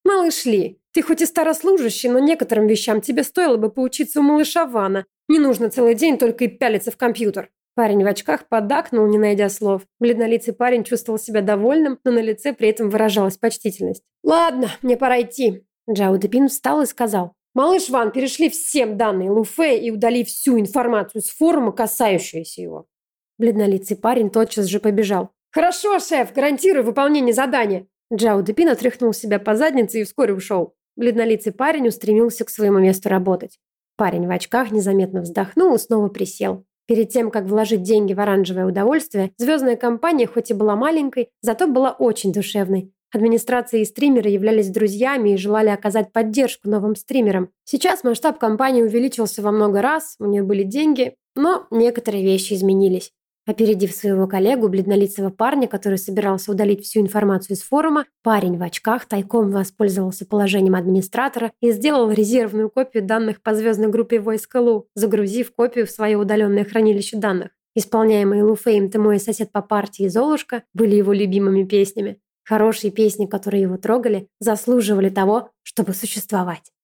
«Малыш Ли, ты хоть и старослужащий, но некоторым вещам тебе стоило бы поучиться у малыша Вана. Не нужно целый день только и пялиться в компьютер». Парень в очках поддакнул, не найдя слов. Бледнолицый парень чувствовал себя довольным, но на лице при этом выражалась почтительность. «Ладно, мне пора идти». Джао Депин встал и сказал. «Малыш Ван, перешли всем данные Луфе и удали всю информацию с форума, касающуюся его». Бледнолицый парень тотчас же побежал. «Хорошо, шеф, гарантирую выполнение задания». Джао Депин отряхнул себя по заднице и вскоре ушел. бледнолицый парень устремился к своему месту работать. Парень в очках незаметно вздохнул и снова присел. Перед тем, как вложить деньги в оранжевое удовольствие, звездная компания хоть и была маленькой, зато была очень душевной. Администрация и стримеры являлись друзьями и желали оказать поддержку новым стримерам. Сейчас масштаб компании увеличился во много раз, у нее были деньги, но некоторые вещи изменились. Опередив своего коллегу, бледнолицего парня, который собирался удалить всю информацию из форума, парень в очках тайком воспользовался положением администратора и сделал резервную копию данных по звездной группе войск ЛУ, загрузив копию в свое удаленное хранилище данных. Исполняемые Луфейм «Ты мой сосед по партии» и «Золушка» были его любимыми песнями. Хорошие песни, которые его трогали, заслуживали того, чтобы существовать.